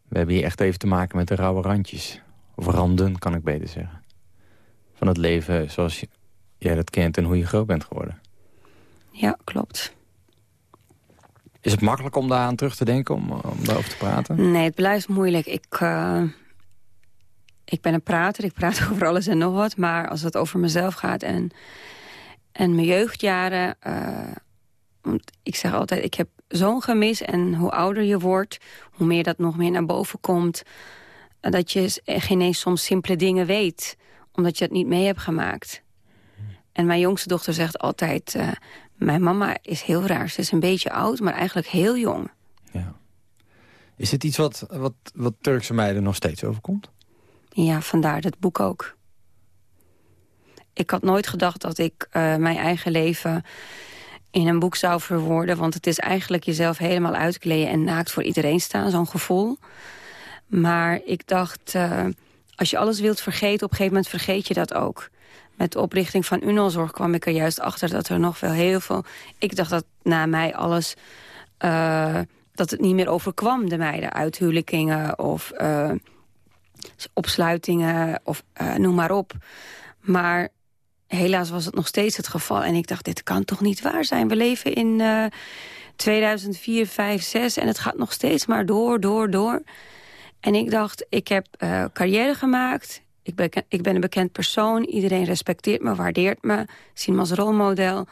We hebben hier echt even te maken met de rauwe randjes. Of randen, kan ik beter zeggen. Van het leven zoals jij dat kent en hoe je groot bent geworden. Ja, klopt. Is het makkelijk om daar aan terug te denken, om, om daarover te praten? Nee, het blijft moeilijk. Ik, uh, ik ben een prater, ik praat over alles en nog wat. Maar als het over mezelf gaat en, en mijn jeugdjaren... Uh, ik zeg altijd, ik heb zo'n gemis. En hoe ouder je wordt, hoe meer dat nog meer naar boven komt. Dat je geen eens soms simpele dingen weet. Omdat je het niet mee hebt gemaakt. En mijn jongste dochter zegt altijd... Mijn mama is heel raar. Ze is een beetje oud, maar eigenlijk heel jong. Ja. Is het iets wat, wat, wat Turkse meiden nog steeds overkomt? Ja, vandaar het boek ook. Ik had nooit gedacht dat ik uh, mijn eigen leven in een boek zou verwoorden. Want het is eigenlijk jezelf helemaal uitkleden en naakt voor iedereen staan. Zo'n gevoel. Maar ik dacht, uh, als je alles wilt vergeten, op een gegeven moment vergeet je dat ook. Met de oprichting van Unalzorg kwam ik er juist achter dat er nog wel heel veel... Ik dacht dat na mij alles... Uh, dat het niet meer overkwam, de meiden. Uithuwelijkingen of opsluitingen of uh, noem maar op. Maar helaas was het nog steeds het geval. En ik dacht, dit kan toch niet waar zijn? We leven in uh, 2004, 5, 6 en het gaat nog steeds maar door, door, door. En ik dacht, ik heb uh, carrière gemaakt. Ik ben, ik ben een bekend persoon. Iedereen respecteert me, waardeert me. Zien me als rolmodel.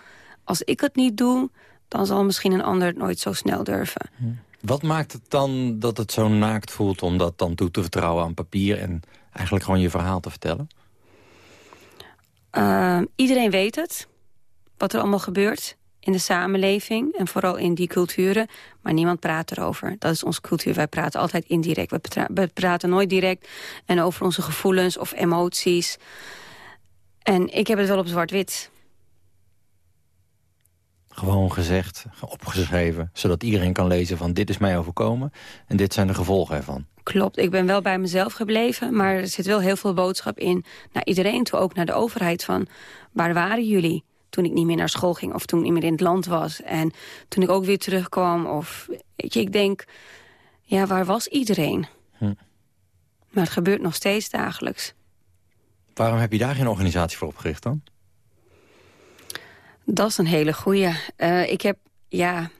Als ik het niet doe, dan zal misschien een ander het nooit zo snel durven. Hm. Wat maakt het dan dat het zo naakt voelt om dat dan toe te vertrouwen aan papier... en eigenlijk gewoon je verhaal te vertellen? Uh, iedereen weet het, wat er allemaal gebeurt in de samenleving en vooral in die culturen. Maar niemand praat erover. Dat is onze cultuur. Wij praten altijd indirect. We, we praten nooit direct en over onze gevoelens of emoties. En ik heb het wel op zwart-wit. Gewoon gezegd, opgeschreven, zodat iedereen kan lezen van dit is mij overkomen en dit zijn de gevolgen ervan. Klopt, ik ben wel bij mezelf gebleven, maar er zit wel heel veel boodschap in naar iedereen toe, ook naar de overheid van waar waren jullie? toen ik niet meer naar school ging of toen ik niet meer in het land was. En toen ik ook weer terugkwam. Of, weet je, ik denk, ja, waar was iedereen? Hm. Maar het gebeurt nog steeds dagelijks. Waarom heb je daar geen organisatie voor opgericht dan? Dat is een hele goeie. Uh, ik heb, ja,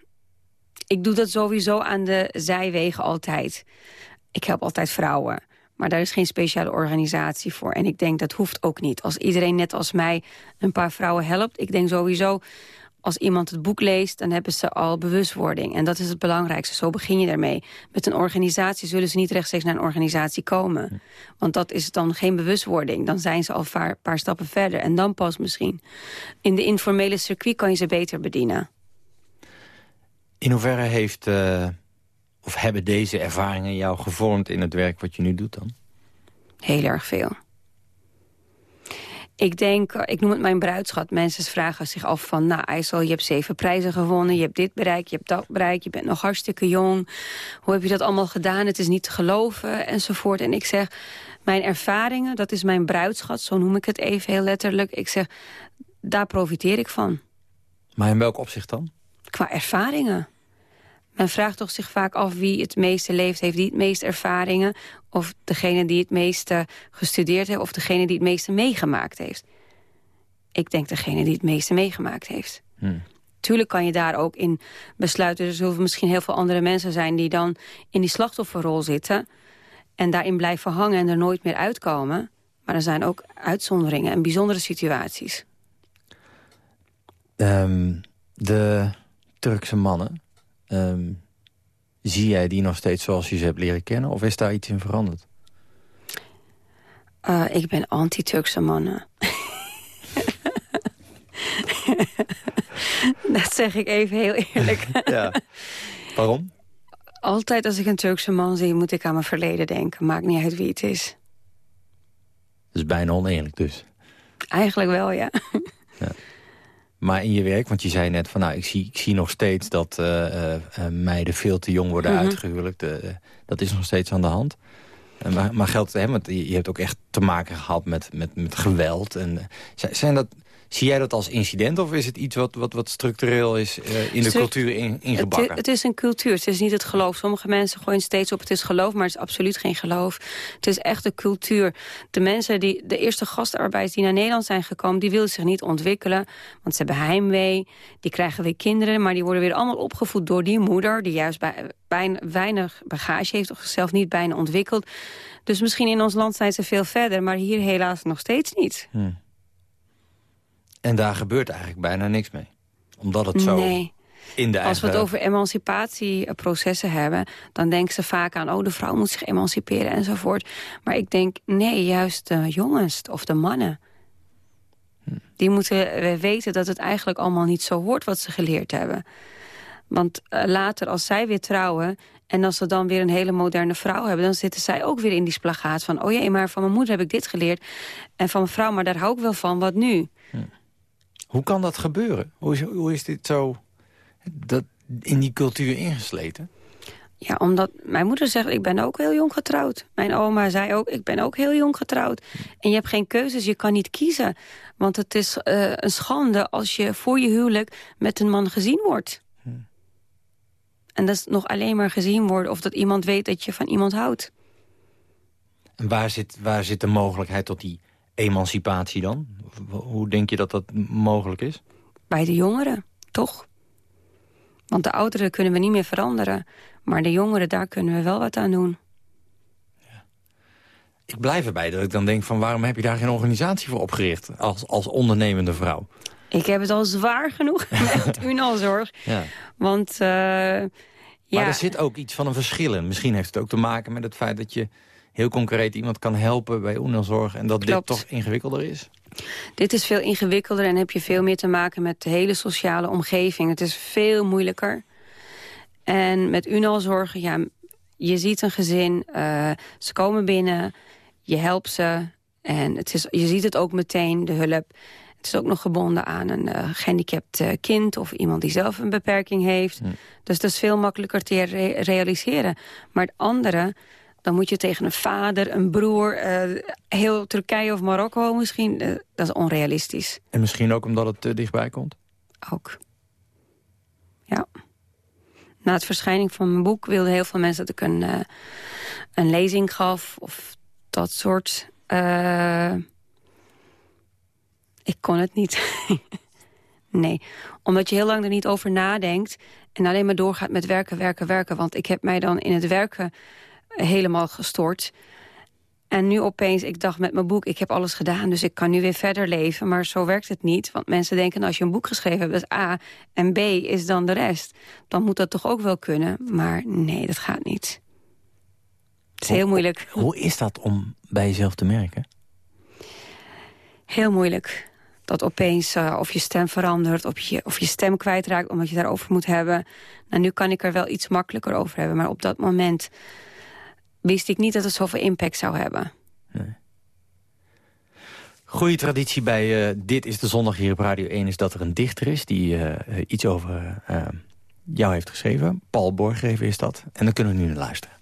ik doe dat sowieso aan de zijwegen altijd. Ik help altijd vrouwen. Maar daar is geen speciale organisatie voor. En ik denk dat hoeft ook niet. Als iedereen net als mij een paar vrouwen helpt... ik denk sowieso, als iemand het boek leest... dan hebben ze al bewustwording. En dat is het belangrijkste. Zo begin je daarmee. Met een organisatie zullen ze niet rechtstreeks naar een organisatie komen. Want dat is dan geen bewustwording. Dan zijn ze al een paar, stappen verder. En dan pas misschien. In de informele circuit kan je ze beter bedienen. In hoeverre heeft... Uh of hebben deze ervaringen jou gevormd in het werk wat je nu doet dan? Heel erg veel. Ik denk, eh, ik noem het mijn bruidschat. Mensen vragen zich af van, nou IJssel, je hebt zeven prijzen gewonnen. Je hebt dit bereikt, je hebt dat bereikt. Je bent nog hartstikke jong. Hoe heb je dat allemaal gedaan? Het is niet te geloven, enzovoort. En ik zeg, mijn ervaringen, dat is mijn bruidschat. Zo noem ik het even heel letterlijk. Ik zeg, daar profiteer ik van. Maar in welk opzicht dan? Qua ervaringen. Men vraagt toch zich vaak af wie het meeste leeft, heeft die het meeste ervaringen... of degene die het meeste gestudeerd heeft... of degene die het meeste meegemaakt heeft. Ik denk degene die het meeste meegemaakt heeft. Hmm. Tuurlijk kan je daar ook in besluiten. Er zullen misschien heel veel andere mensen zijn... die dan in die slachtofferrol zitten... en daarin blijven hangen en er nooit meer uitkomen. Maar er zijn ook uitzonderingen en bijzondere situaties. Um, de Turkse mannen Ehm, zie jij die nog steeds zoals je ze hebt leren kennen? Of is daar iets in veranderd? Uh, ik ben anti-Turkse mannen. dat zeg ik even heel eerlijk. ja. Waarom? Altijd als ik een Turkse man zie, moet ik aan mijn verleden denken. Maakt niet uit wie het is. Dat is bijna oneerlijk dus. Eigenlijk wel, ja. ja. Maar in je werk, want je zei net van nou, ik zie, ik zie nog steeds dat uh, uh, meiden veel te jong worden mm uitgehuwelijkd. dat is nog steeds aan de hand. maar, maar geldt, hè, want je, je hebt ook echt te maken gehad met, met, met geweld. En, zijn, dat, Zie jij dat als incident of is het iets wat, wat, wat structureel is uh, in de Stru- cultuur in, ingebakken? Het, het is een cultuur, het is niet het geloof. Sommige mensen gooien steeds op het is geloof, maar het is absoluut geen geloof. Het is echt de cultuur. De mensen, die, de eerste gastarbeiders die naar Nederland zijn gekomen... die willen zich niet ontwikkelen, want ze hebben heimwee. Die krijgen weer kinderen, maar die worden weer allemaal opgevoed door die moeder... die juist bij, bijna, weinig bagage heeft of zichzelf niet bijna ontwikkeld. Dus misschien in ons land zijn ze veel verder, maar hier helaas nog steeds niet. Hm. En daar gebeurt eigenlijk bijna niks mee. Omdat het zo Nee. in de Als eigen... we het over emancipatieprocessen hebben... dan denken ze vaak aan, oh, de vrouw moet zich emanciperen enzovoort. Maar ik denk, nee, juist de jongens of de mannen. Die moeten weten dat het eigenlijk allemaal niet zo hoort wat ze geleerd hebben. Want eh, later, als zij weer trouwen... en als ze dan weer een hele moderne vrouw hebben... dan zitten zij ook weer in die splagaat van... oh jee, maar van mijn moeder heb ik dit geleerd. En van mijn vrouw, maar daar hou ik wel van, wat nu? Hoe kan dat gebeuren? Hoe is, hoe is dit zo dat, in die cultuur ingesleten? Ja, omdat mijn moeder zegt, ik ben ook heel jong getrouwd. Mijn oma zei ook, ik ben ook heel jong getrouwd. En je hebt geen keuzes, je kan niet kiezen. Want het is eh, een schande als je voor je huwelijk met een man gezien wordt. En dat is nog alleen maar gezien worden of dat iemand weet dat je van iemand houdt. En waar zit, waar zit de mogelijkheid tot die emancipatie dan? Hoe denk je dat dat mogelijk is? Bij de jongeren, toch? Want de ouderen kunnen we niet meer veranderen. Maar de jongeren, daar kunnen we wel wat aan doen. Ik blijf erbij dat ik dan denk van waarom heb je daar geen organisatie voor opgericht als, als ondernemende vrouw? Ik heb het al zwaar genoeg met UNALzorg. Ja. Want eh, ja, Maar er zit ook iets van een verschil in. Misschien heeft het ook te maken met het feit dat je heel concreet iemand kan helpen bij onderzorg en dat Klopt. dit toch ingewikkelder is. Dit is veel ingewikkelder en heb je veel meer te maken met de hele sociale omgeving. Het is veel moeilijker. En met UNALzorg, ja, je ziet een gezin, eh, ze komen binnen, je helpt ze. En het is, je ziet het ook meteen, de hulp. Het is ook nog gebonden aan een eh, gehandicapt eh, kind... of iemand die zelf een beperking heeft. Dus dat is veel makkelijker te re- realiseren. Maar het andere, dan moet je tegen een vader, een broer... eh, heel Turkije of Marokko misschien, eh, dat is onrealistisch. En misschien ook omdat het te dichtbij komt. Ook. Ja. Na het verschijning van mijn boek wilden heel veel mensen dat ik een, eh, een lezing gaf. Of dat soort. ik kon het niet. nee, omdat je heel lang er niet over nadenkt. En alleen maar doorgaat met werken, werken, werken. Want ik heb mij dan in het werken helemaal gestort. En nu opeens, ik dacht met mijn boek, ik heb alles gedaan... dus ik kan nu weer verder leven. Maar zo werkt het niet. Want mensen denken, als je een boek geschreven hebt, dat is A... en B is dan de rest. Dan moet dat toch ook wel kunnen. Maar nee, dat gaat niet. Het is heel moeilijk. Hoe is dat om bij jezelf te merken? Heel moeilijk. Dat opeens eh, of je stem verandert, of je, of je stem kwijtraakt... omdat je daarover moet hebben. Nou, nu kan ik er wel iets makkelijker over hebben. Maar op dat moment wist ik niet dat het zoveel impact zou hebben. Goede traditie bij eh, Dit is de Zondag hier op Radio 1 is dat er een dichter is... die eh, iets over eh, jou heeft geschreven. Paul Borgreven is dat. En dan kunnen we nu naar luisteren.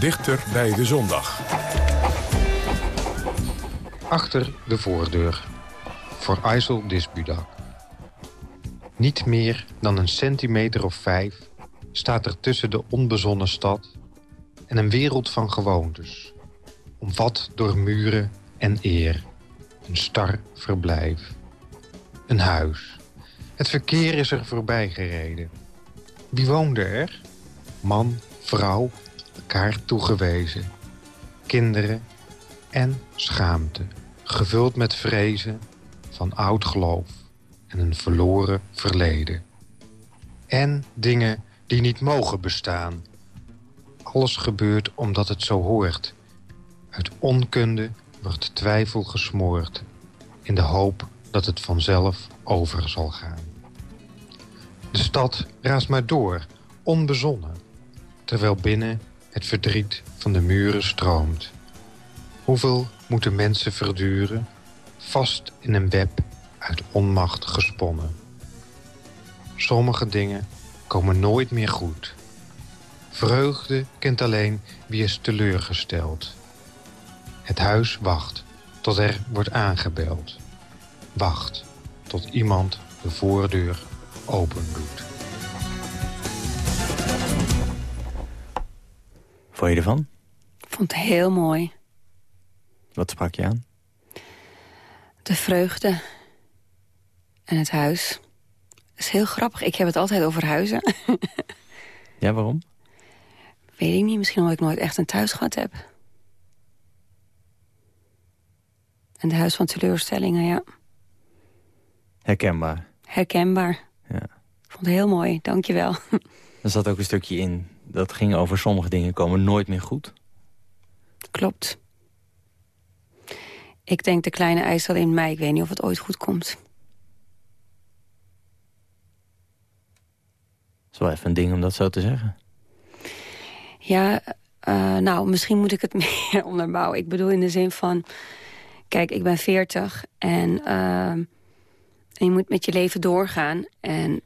Dichter bij de zondag. Achter de voordeur. Voor IJssel Disbudak. Niet meer dan een centimeter of vijf staat er tussen de onbezonnen stad en een wereld van gewoontes. Omvat door muren en eer. Een star verblijf. Een huis. Het verkeer is er voorbij gereden. Wie woonde er? Man, vrouw, elkaar toegewezen. Kinderen en schaamte. Gevuld met vrezen van oud geloof en een verloren verleden. En dingen die niet mogen bestaan. Alles gebeurt omdat het zo hoort. Uit onkunde wordt twijfel gesmoord... in de hoop dat het vanzelf over zal gaan. De stad raast maar door, onbezonnen... terwijl binnen het verdriet van de muren stroomt. Hoeveel moeten mensen verduren... vast in een web uit onmacht gesponnen. Sommige dingen komen nooit meer goed. Vreugde kent alleen wie is teleurgesteld. Het huis wacht tot er wordt aangebeld. Wacht tot iemand de voordeur open doet. Vond je ervan? Ik vond het heel mooi. Wat sprak je aan? De vreugde en het huis. Het is heel grappig. Ik heb het altijd over huizen. Ja, waarom? Weet ik niet. Misschien omdat ik nooit echt een thuis gehad heb. En het huis van teleurstellingen, ja. Herkenbaar. Herkenbaar. Ja. Ik vond het heel mooi. Dank je wel. Er zat ook een stukje in. Dat ging over sommige dingen komen nooit meer goed. Klopt. Ik denk de kleine ijsel in mij. Ik weet niet of het ooit goed komt. Is wel even een ding om dat zo te zeggen. Ja, eh, nou, misschien moet ik het meer onderbouwen. Ik bedoel in de zin van... Kijk, ik ben 40 en, eh, en je moet met je leven doorgaan. En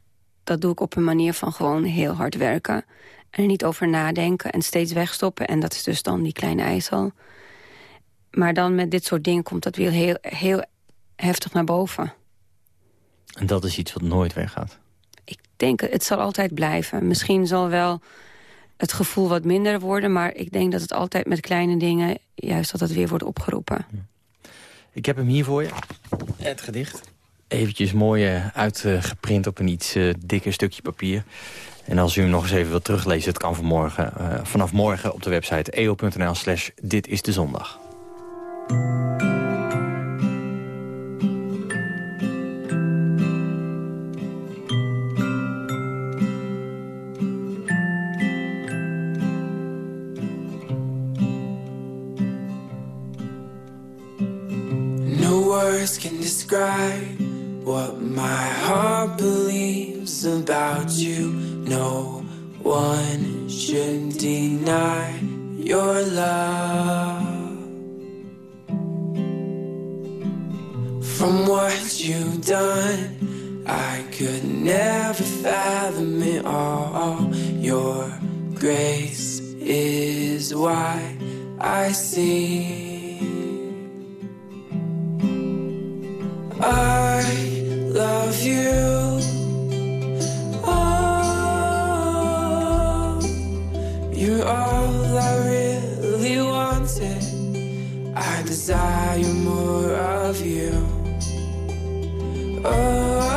dat doe ik op een manier van gewoon heel hard werken. En er niet over nadenken en steeds wegstoppen. En dat is dus dan die kleine ijsel. Maar dan met dit soort dingen komt dat weer heel, heel heftig naar boven. En dat is iets wat nooit weggaat. Ik denk, het zal altijd blijven. Misschien zal wel het gevoel wat minder worden... maar ik denk dat het altijd met kleine dingen... juist dat het weer wordt opgeroepen. Ik heb hem hier voor je. Het gedicht. Eventjes mooi eh, uitgeprint op een iets eh, dikker stukje papier. En als u hem nog eens even wilt teruglezen... het kan vanmorgen, eh, vanaf morgen op de website eo.nl slash dit is de zondag. Words can describe what my heart believes about you. No one should deny your love. From what you've done, I could never fathom it all. Your grace is why I see. Desire more of you. Oh,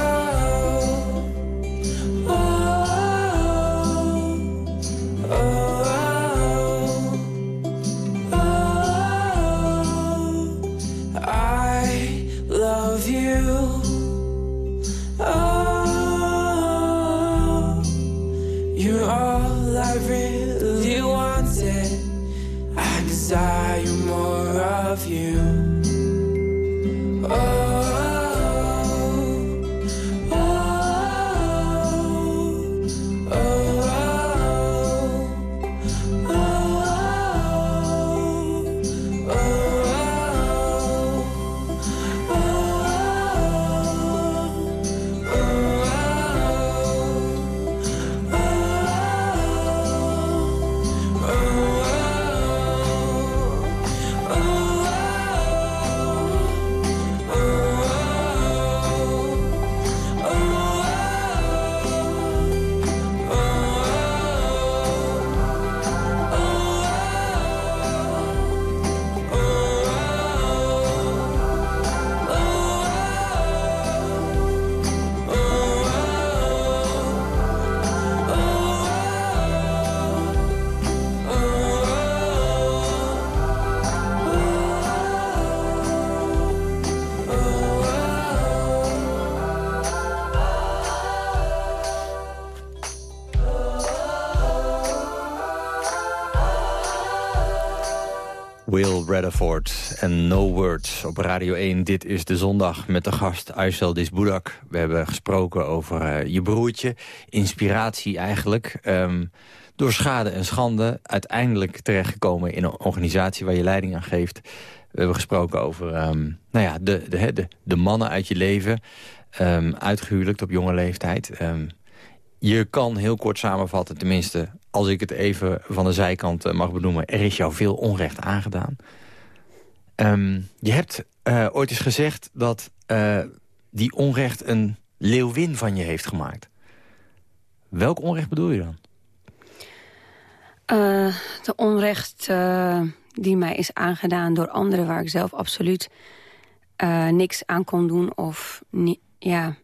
Radio 1. Dit is de zondag met de gast Aysel Disbudak. We hebben gesproken over eh, je broertje. Inspiratie eigenlijk. Ehm, door schade en schande uiteindelijk terechtgekomen in een organisatie waar je leiding aan geeft. We hebben gesproken over ehm, nou ja, de, de, de, mannen uit je leven. Um, op jonge leeftijd. Je kan heel kort samenvatten, tenminste als ik het even van de zijkant eh, mag benoemen... er is jou veel onrecht aangedaan. Ehm, je hebt eh, ooit eens gezegd dat eh, die onrecht een leeuwin van je heeft gemaakt. Welk onrecht bedoel je dan? Uh, de onrecht die mij is aangedaan door anderen... waar ik zelf absoluut niks aan kon doen. Of ja,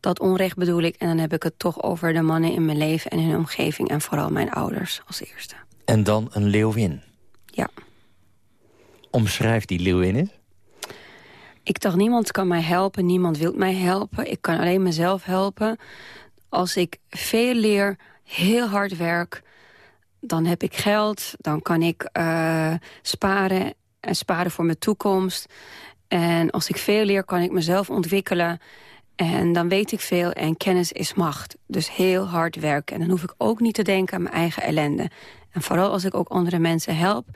dat onrecht bedoel ik. En dan heb ik het toch over de mannen in mijn leven en in hun omgeving. En vooral mijn ouders als eerste. En dan een leeuwin? Ja. Omschrijf die leeuwin. Ik dacht, niemand kan mij helpen, niemand wil mij helpen. Ik kan alleen mezelf helpen. Als ik veel leer, heel hard werk dan heb ik geld, dan kan ik uh, sparen en sparen voor mijn toekomst. En als ik veel leer, kan ik mezelf ontwikkelen. En dan weet ik veel en kennis is macht. Dus heel hard werken. En dan hoef ik ook niet te denken aan mijn eigen ellende. En vooral als ik ook andere mensen help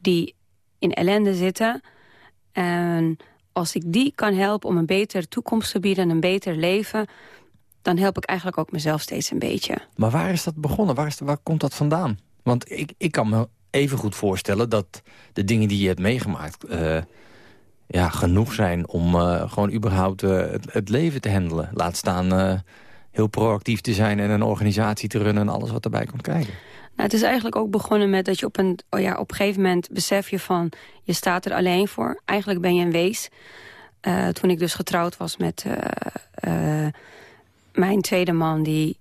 die in ellende zitten. En als ik die kan helpen om een betere toekomst te bieden... en een beter leven dan help ik eigenlijk ook mezelf steeds een beetje. Maar waar is dat begonnen? Waar, is waar komt dat vandaan? Want ik, ik kan me even goed voorstellen dat de dingen die je hebt meegemaakt... Uh, ja, genoeg zijn om uh, gewoon überhaupt uh, het, het, leven te handelen. Laat staan heel proactief te zijn en een organisatie te runnen... en alles wat erbij komt kijken. Nou, het is eigenlijk ook begonnen met dat je op een, oh ja, op een gegeven moment besef je van... je staat er alleen voor. Eigenlijk ben je een wees. toen ik dus getrouwd was met mijn tweede man die,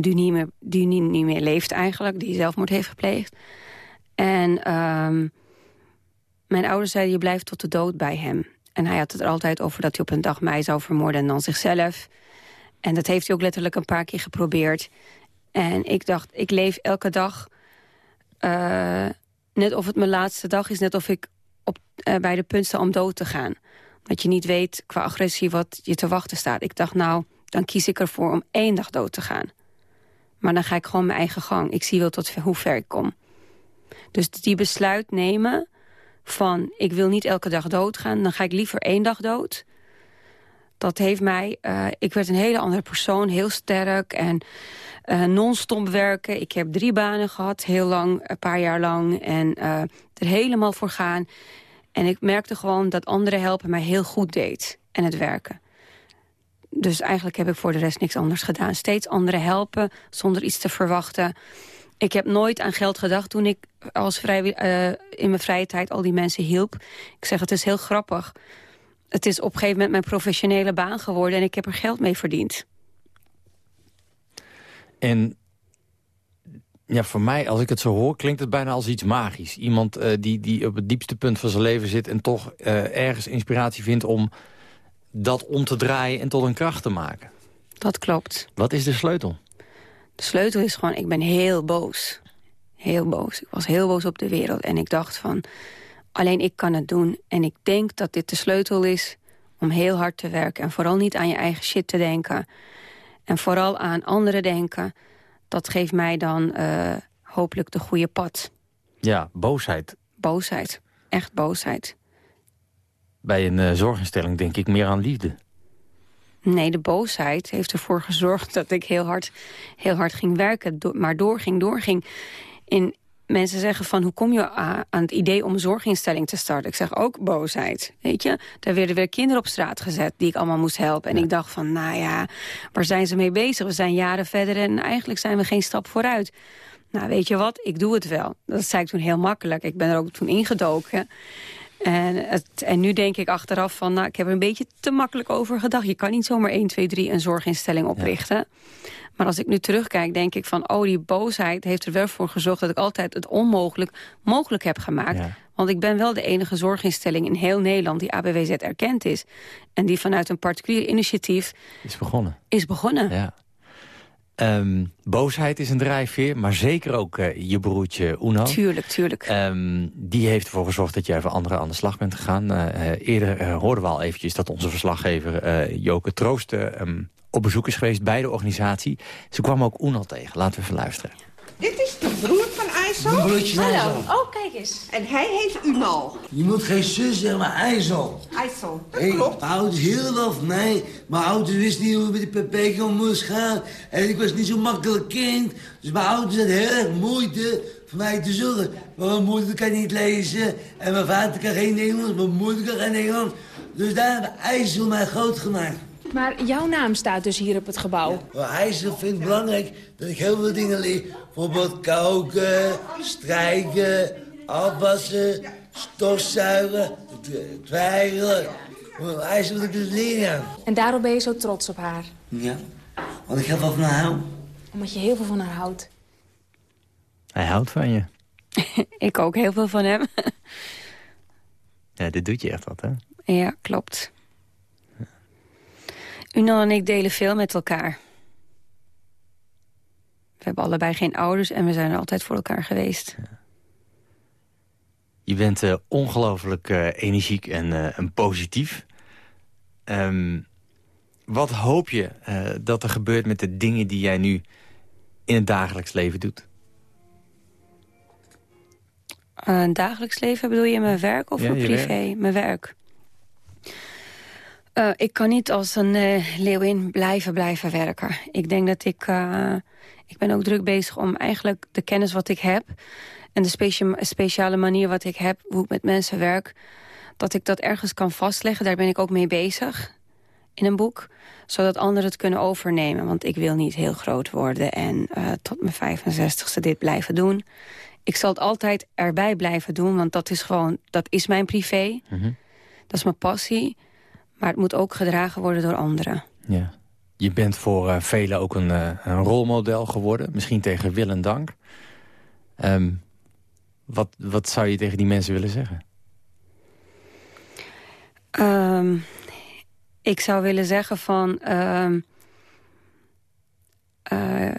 die, niet meer, die meer leeft eigenlijk. Die zelfmoord heeft gepleegd. En um, mijn ouders zeiden, je blijft tot de dood bij hem. En hij had het er altijd over dat hij op een dag mij zou vermoorden en dan zichzelf. En dat heeft hij ook letterlijk een paar keer geprobeerd. En ik dacht, ik leef elke dag... Uh, net of het mijn laatste dag is, net of ik op, uh, bij de punt sta om dood te gaan. Dat je niet weet qua agressie wat je te wachten staat. Ik dacht, nou, dan kies ik ervoor om één dag dood te gaan. Maar dan ga ik gewoon mijn eigen gang. Ik zie wel tot hoe ver ik kom. Dus die besluit nemen van ik wil niet elke dag doodgaan... dan ga ik liever één dag dood. Dat heeft mij... Uh, ik werd een hele andere persoon, heel sterk en uh, non-stop werken. Ik heb drie banen gehad, heel lang, een paar jaar lang. En uh, er helemaal voor gaan. En ik merkte gewoon dat anderen helpen mij heel goed deed. En het werken dus eigenlijk heb ik voor de rest niks anders gedaan. Steeds anderen helpen zonder iets te verwachten. Ik heb nooit aan geld gedacht toen ik als vrij, in mijn vrije tijd al die mensen hielp. Ik zeg, het is heel grappig. Het is op een gegeven moment mijn professionele baan geworden... en ik heb er geld mee verdiend. En ja, voor mij, als ik het zo hoor, klinkt het bijna als iets magisch. Iemand uh, die, die op het diepste punt van zijn leven zit... en toch uh, ergens inspiratie vindt om dat om te draaien en tot een kracht te maken. Dat klopt. Wat is de sleutel? De sleutel is gewoon, ik ben heel boos. Heel boos. Ik was heel boos op de wereld. En ik dacht van, alleen ik kan het doen. En ik denk dat dit de sleutel is om heel hard te werken. En vooral niet aan je eigen shit te denken. En vooral aan anderen denken. Dat geeft mij dan uh, hopelijk de goede pad. Ja, boosheid. Boosheid. Echt boosheid bij een uh, zorginstelling denk ik meer aan liefde. Nee, de boosheid heeft ervoor gezorgd dat ik heel hard, heel hard ging werken. Do maar doorging, doorging. In, mensen zeggen van, hoe kom je aan het idee om een zorginstelling te starten? Ik zeg ook boosheid, weet je. Daar werden weer kinderen op straat gezet die ik allemaal moest helpen. En ik dacht van, nou ja, waar zijn ze mee bezig? We zijn jaren verder en eigenlijk zijn we geen stap vooruit. Nou, weet je wat, ik doe het wel. Dat zei ik toen heel makkelijk. Ik ben er ook toen ingedoken. En, het, en nu denk ik achteraf van, nou, ik heb er een beetje te makkelijk over gedacht. Je kan niet zomaar 1, 2, 3 een zorginstelling oprichten. Maar als ik nu terugkijk, denk ik van... oh, die boosheid heeft er wel voor gezorgd... dat ik altijd het onmogelijk mogelijk heb gemaakt. Want ik ben wel de enige zorginstelling in heel Nederland... die ABWZ erkend is. En die vanuit een particulier initiatief... Is begonnen. Is begonnen. Ja. Um, boosheid is een drijfveer, maar zeker ook uh, je broertje Uno. Tuurlijk, tuurlijk. Um, die heeft ervoor gezorgd dat jij voor anderen aan de slag bent gegaan. Uh, eerder uh, hoorden we al eventjes dat onze verslaggever Joke Troost um, op bezoek is geweest bij de organisatie. Ze kwam ook Uno tegen. Laten we even luisteren. Dit is de broer van IJssel. Hallo. Oh, kijk eens. En hij heet Unal. Je moet geen zus zeggen, maar IJssel. IJssel, dat hey, klopt. Mijn ouders hielden of nee. Mijn ouders wisten niet hoe het met die Pepeke om moest gaan. En ik was niet zo makkelijk kind. Dus mijn ouders hadden heel erg moeite voor mij te zorgen. Maar mijn moeder kan niet lezen en mijn vader kan geen Nederlands, mijn moeder kan geen Nederlands. Dus daar hebben IJssel mij groot gemaakt. Maar jouw naam staat dus hier op het gebouw. Maar IJssel vindt het belangrijk dat ik heel veel dingen leer. Bijvoorbeeld koken, strijken, afwassen, stofzuigen, twijfelen. IJssel wil ik dus leren. En daarom ben je zo trots op haar. Ja, want ik heb wel van haar hou. Omdat je heel veel van haar houdt. Hij houdt van je. ik ook heel veel van hem. Ja, dit doet je echt wat, hè? ja, klopt. Unal en ik delen veel met elkaar. We hebben allebei geen ouders en we zijn er altijd voor elkaar geweest. Je bent eh, ongelooflijk eh, energiek en, eh, en positief. Ehm, wat hoop je dat er gebeurt met de dingen die jij nu in het dagelijks leven doet? Uh, dagelijks leven bedoel je mijn werk of Ja, privé? werk. Mijn werk. Eh, ik kan niet als een eh, leeuwin blijven blijven werken. Ik denk dat ik... eh, ik ben ook druk bezig om eigenlijk de kennis wat ik heb... en de specia- speciale manier wat ik heb, hoe ik met mensen werk... dat ik dat ergens kan vastleggen. Daar ben ik ook mee bezig in een boek. Zodat anderen het kunnen overnemen. Want ik wil niet heel groot worden en tot mijn 65ste dit blijven doen. Ik zal het altijd erbij blijven doen, want dat is gewoon, dat is mijn privé. Dat is mijn passie. Maar het moet ook gedragen worden door anderen. Ja. Je bent voor eh, velen ook een, eh, een rolmodel geworden. Misschien tegen wil en dank. Ehm, wat, wat zou je tegen die mensen willen zeggen? Ehm, ik zou willen zeggen van... ehm, eh,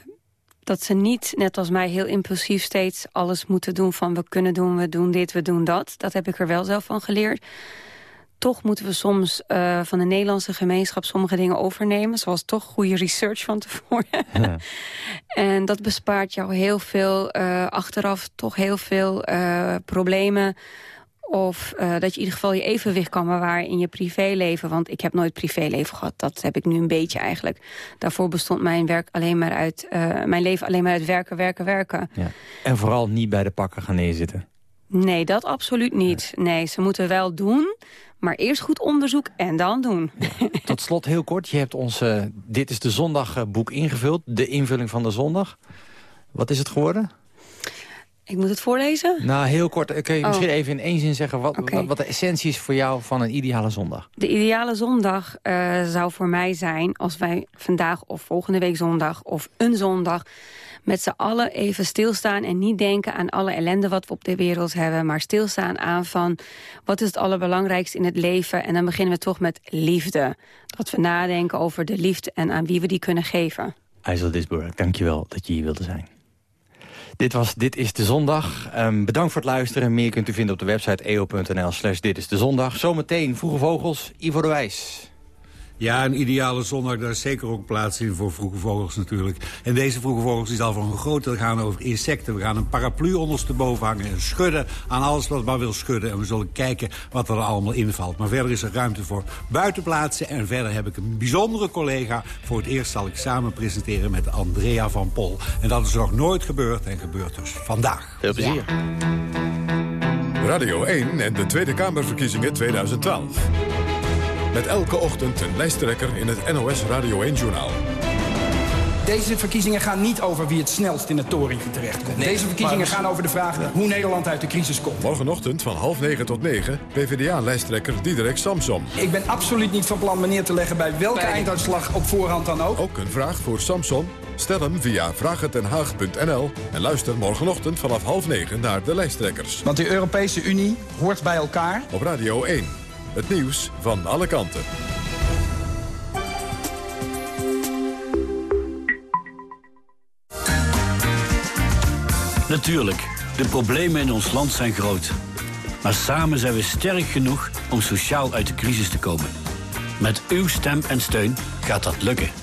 dat ze niet, net als mij, heel impulsief steeds alles moeten doen van... we kunnen doen, we doen dit, we doen dat. Dat heb ik er wel zelf van geleerd. Toch moeten we soms eh, van de Nederlandse gemeenschap sommige dingen overnemen. Zoals toch goede research van tevoren. En dat bespaart jou heel veel, eh, achteraf toch heel veel eh, problemen. Of dat je in ieder geval je evenwicht kan bewaren in je privéleven. Want ik heb nooit privéleven gehad. Dat heb ik nu een beetje eigenlijk. Daarvoor bestond mijn, werk alleen maar uit, mijn leven alleen maar uit werken, werken, werken. Ja. En vooral niet bij de pakken gaan neerzitten. Nee, dat absoluut niet. Nee, ze moeten wel doen. Maar eerst goed onderzoek en dan doen. Tot slot heel kort. Je hebt ons eh, Dit is de Zondag eh, boek ingevuld. De invulling van de zondag. Wat is het geworden? Ik moet het voorlezen? Nou, heel kort. eh, Kun je Oh. misschien even in één zin zeggen... Wat, wat, wat de essentie is voor jou van een ideale zondag? De ideale zondag zou voor mij zijn als wij vandaag of volgende week zondag of een zondag met z'n allen even stilstaan en niet denken aan alle ellende wat we op de wereld hebben, maar stilstaan aan van wat is het allerbelangrijkste in het leven en dan beginnen we toch met liefde. Dat we nadenken over de liefde en aan wie we die kunnen geven. IJssel Disburg, dankjewel dat je hier wilde zijn. Dit was Dit is de Zondag. Ehm, bedankt voor het luisteren. Meer kunt u vinden op de website eo.nl slash Dit is de Zondag. Zometeen Vroege Vogels, Ivo de Wijs. Ja, een ideale zondag, daar is zeker ook plaats in voor vroege vogels natuurlijk. En deze vroege vogels zal voor een groot deel gaan over insecten. We gaan een paraplu ondersteboven hangen en schudden aan alles wat maar wil schudden. En we zullen kijken wat er allemaal invalt. Maar verder is er ruimte voor buitenplaatsen. En verder heb ik een bijzondere collega. Voor het eerst zal ik samen presenteren met Andrea van Pol. En dat is nog nooit gebeurd en gebeurt dus vandaag. Veel plezier. Radio 1 en de Tweede Kamerverkiezingen 2012. Met elke ochtend een lijsttrekker in het NOS Radio 1-journaal. Deze verkiezingen gaan niet over wie het snelst in het torentje terechtkomt. Deze verkiezingen gaan over de vraag hoe Nederland uit de crisis komt. Morgenochtend van half negen tot negen, PvdA-lijsttrekker Diederik Samsom. Ik ben absoluut niet van plan me neer te leggen bij welke einduitslag op voorhand dan ook. Ook een vraag voor Samson? Stel hem via vragentenhaag.nl en luister morgenochtend vanaf half negen naar de lijsttrekkers. Want de Europese Unie hoort bij elkaar. Op Radio 1, het nieuws van alle kanten. Natuurlijk, de problemen in ons land zijn groot. Maar samen zijn we sterk genoeg om sociaal uit de crisis te komen. Met uw stem en steun gaat dat lukken.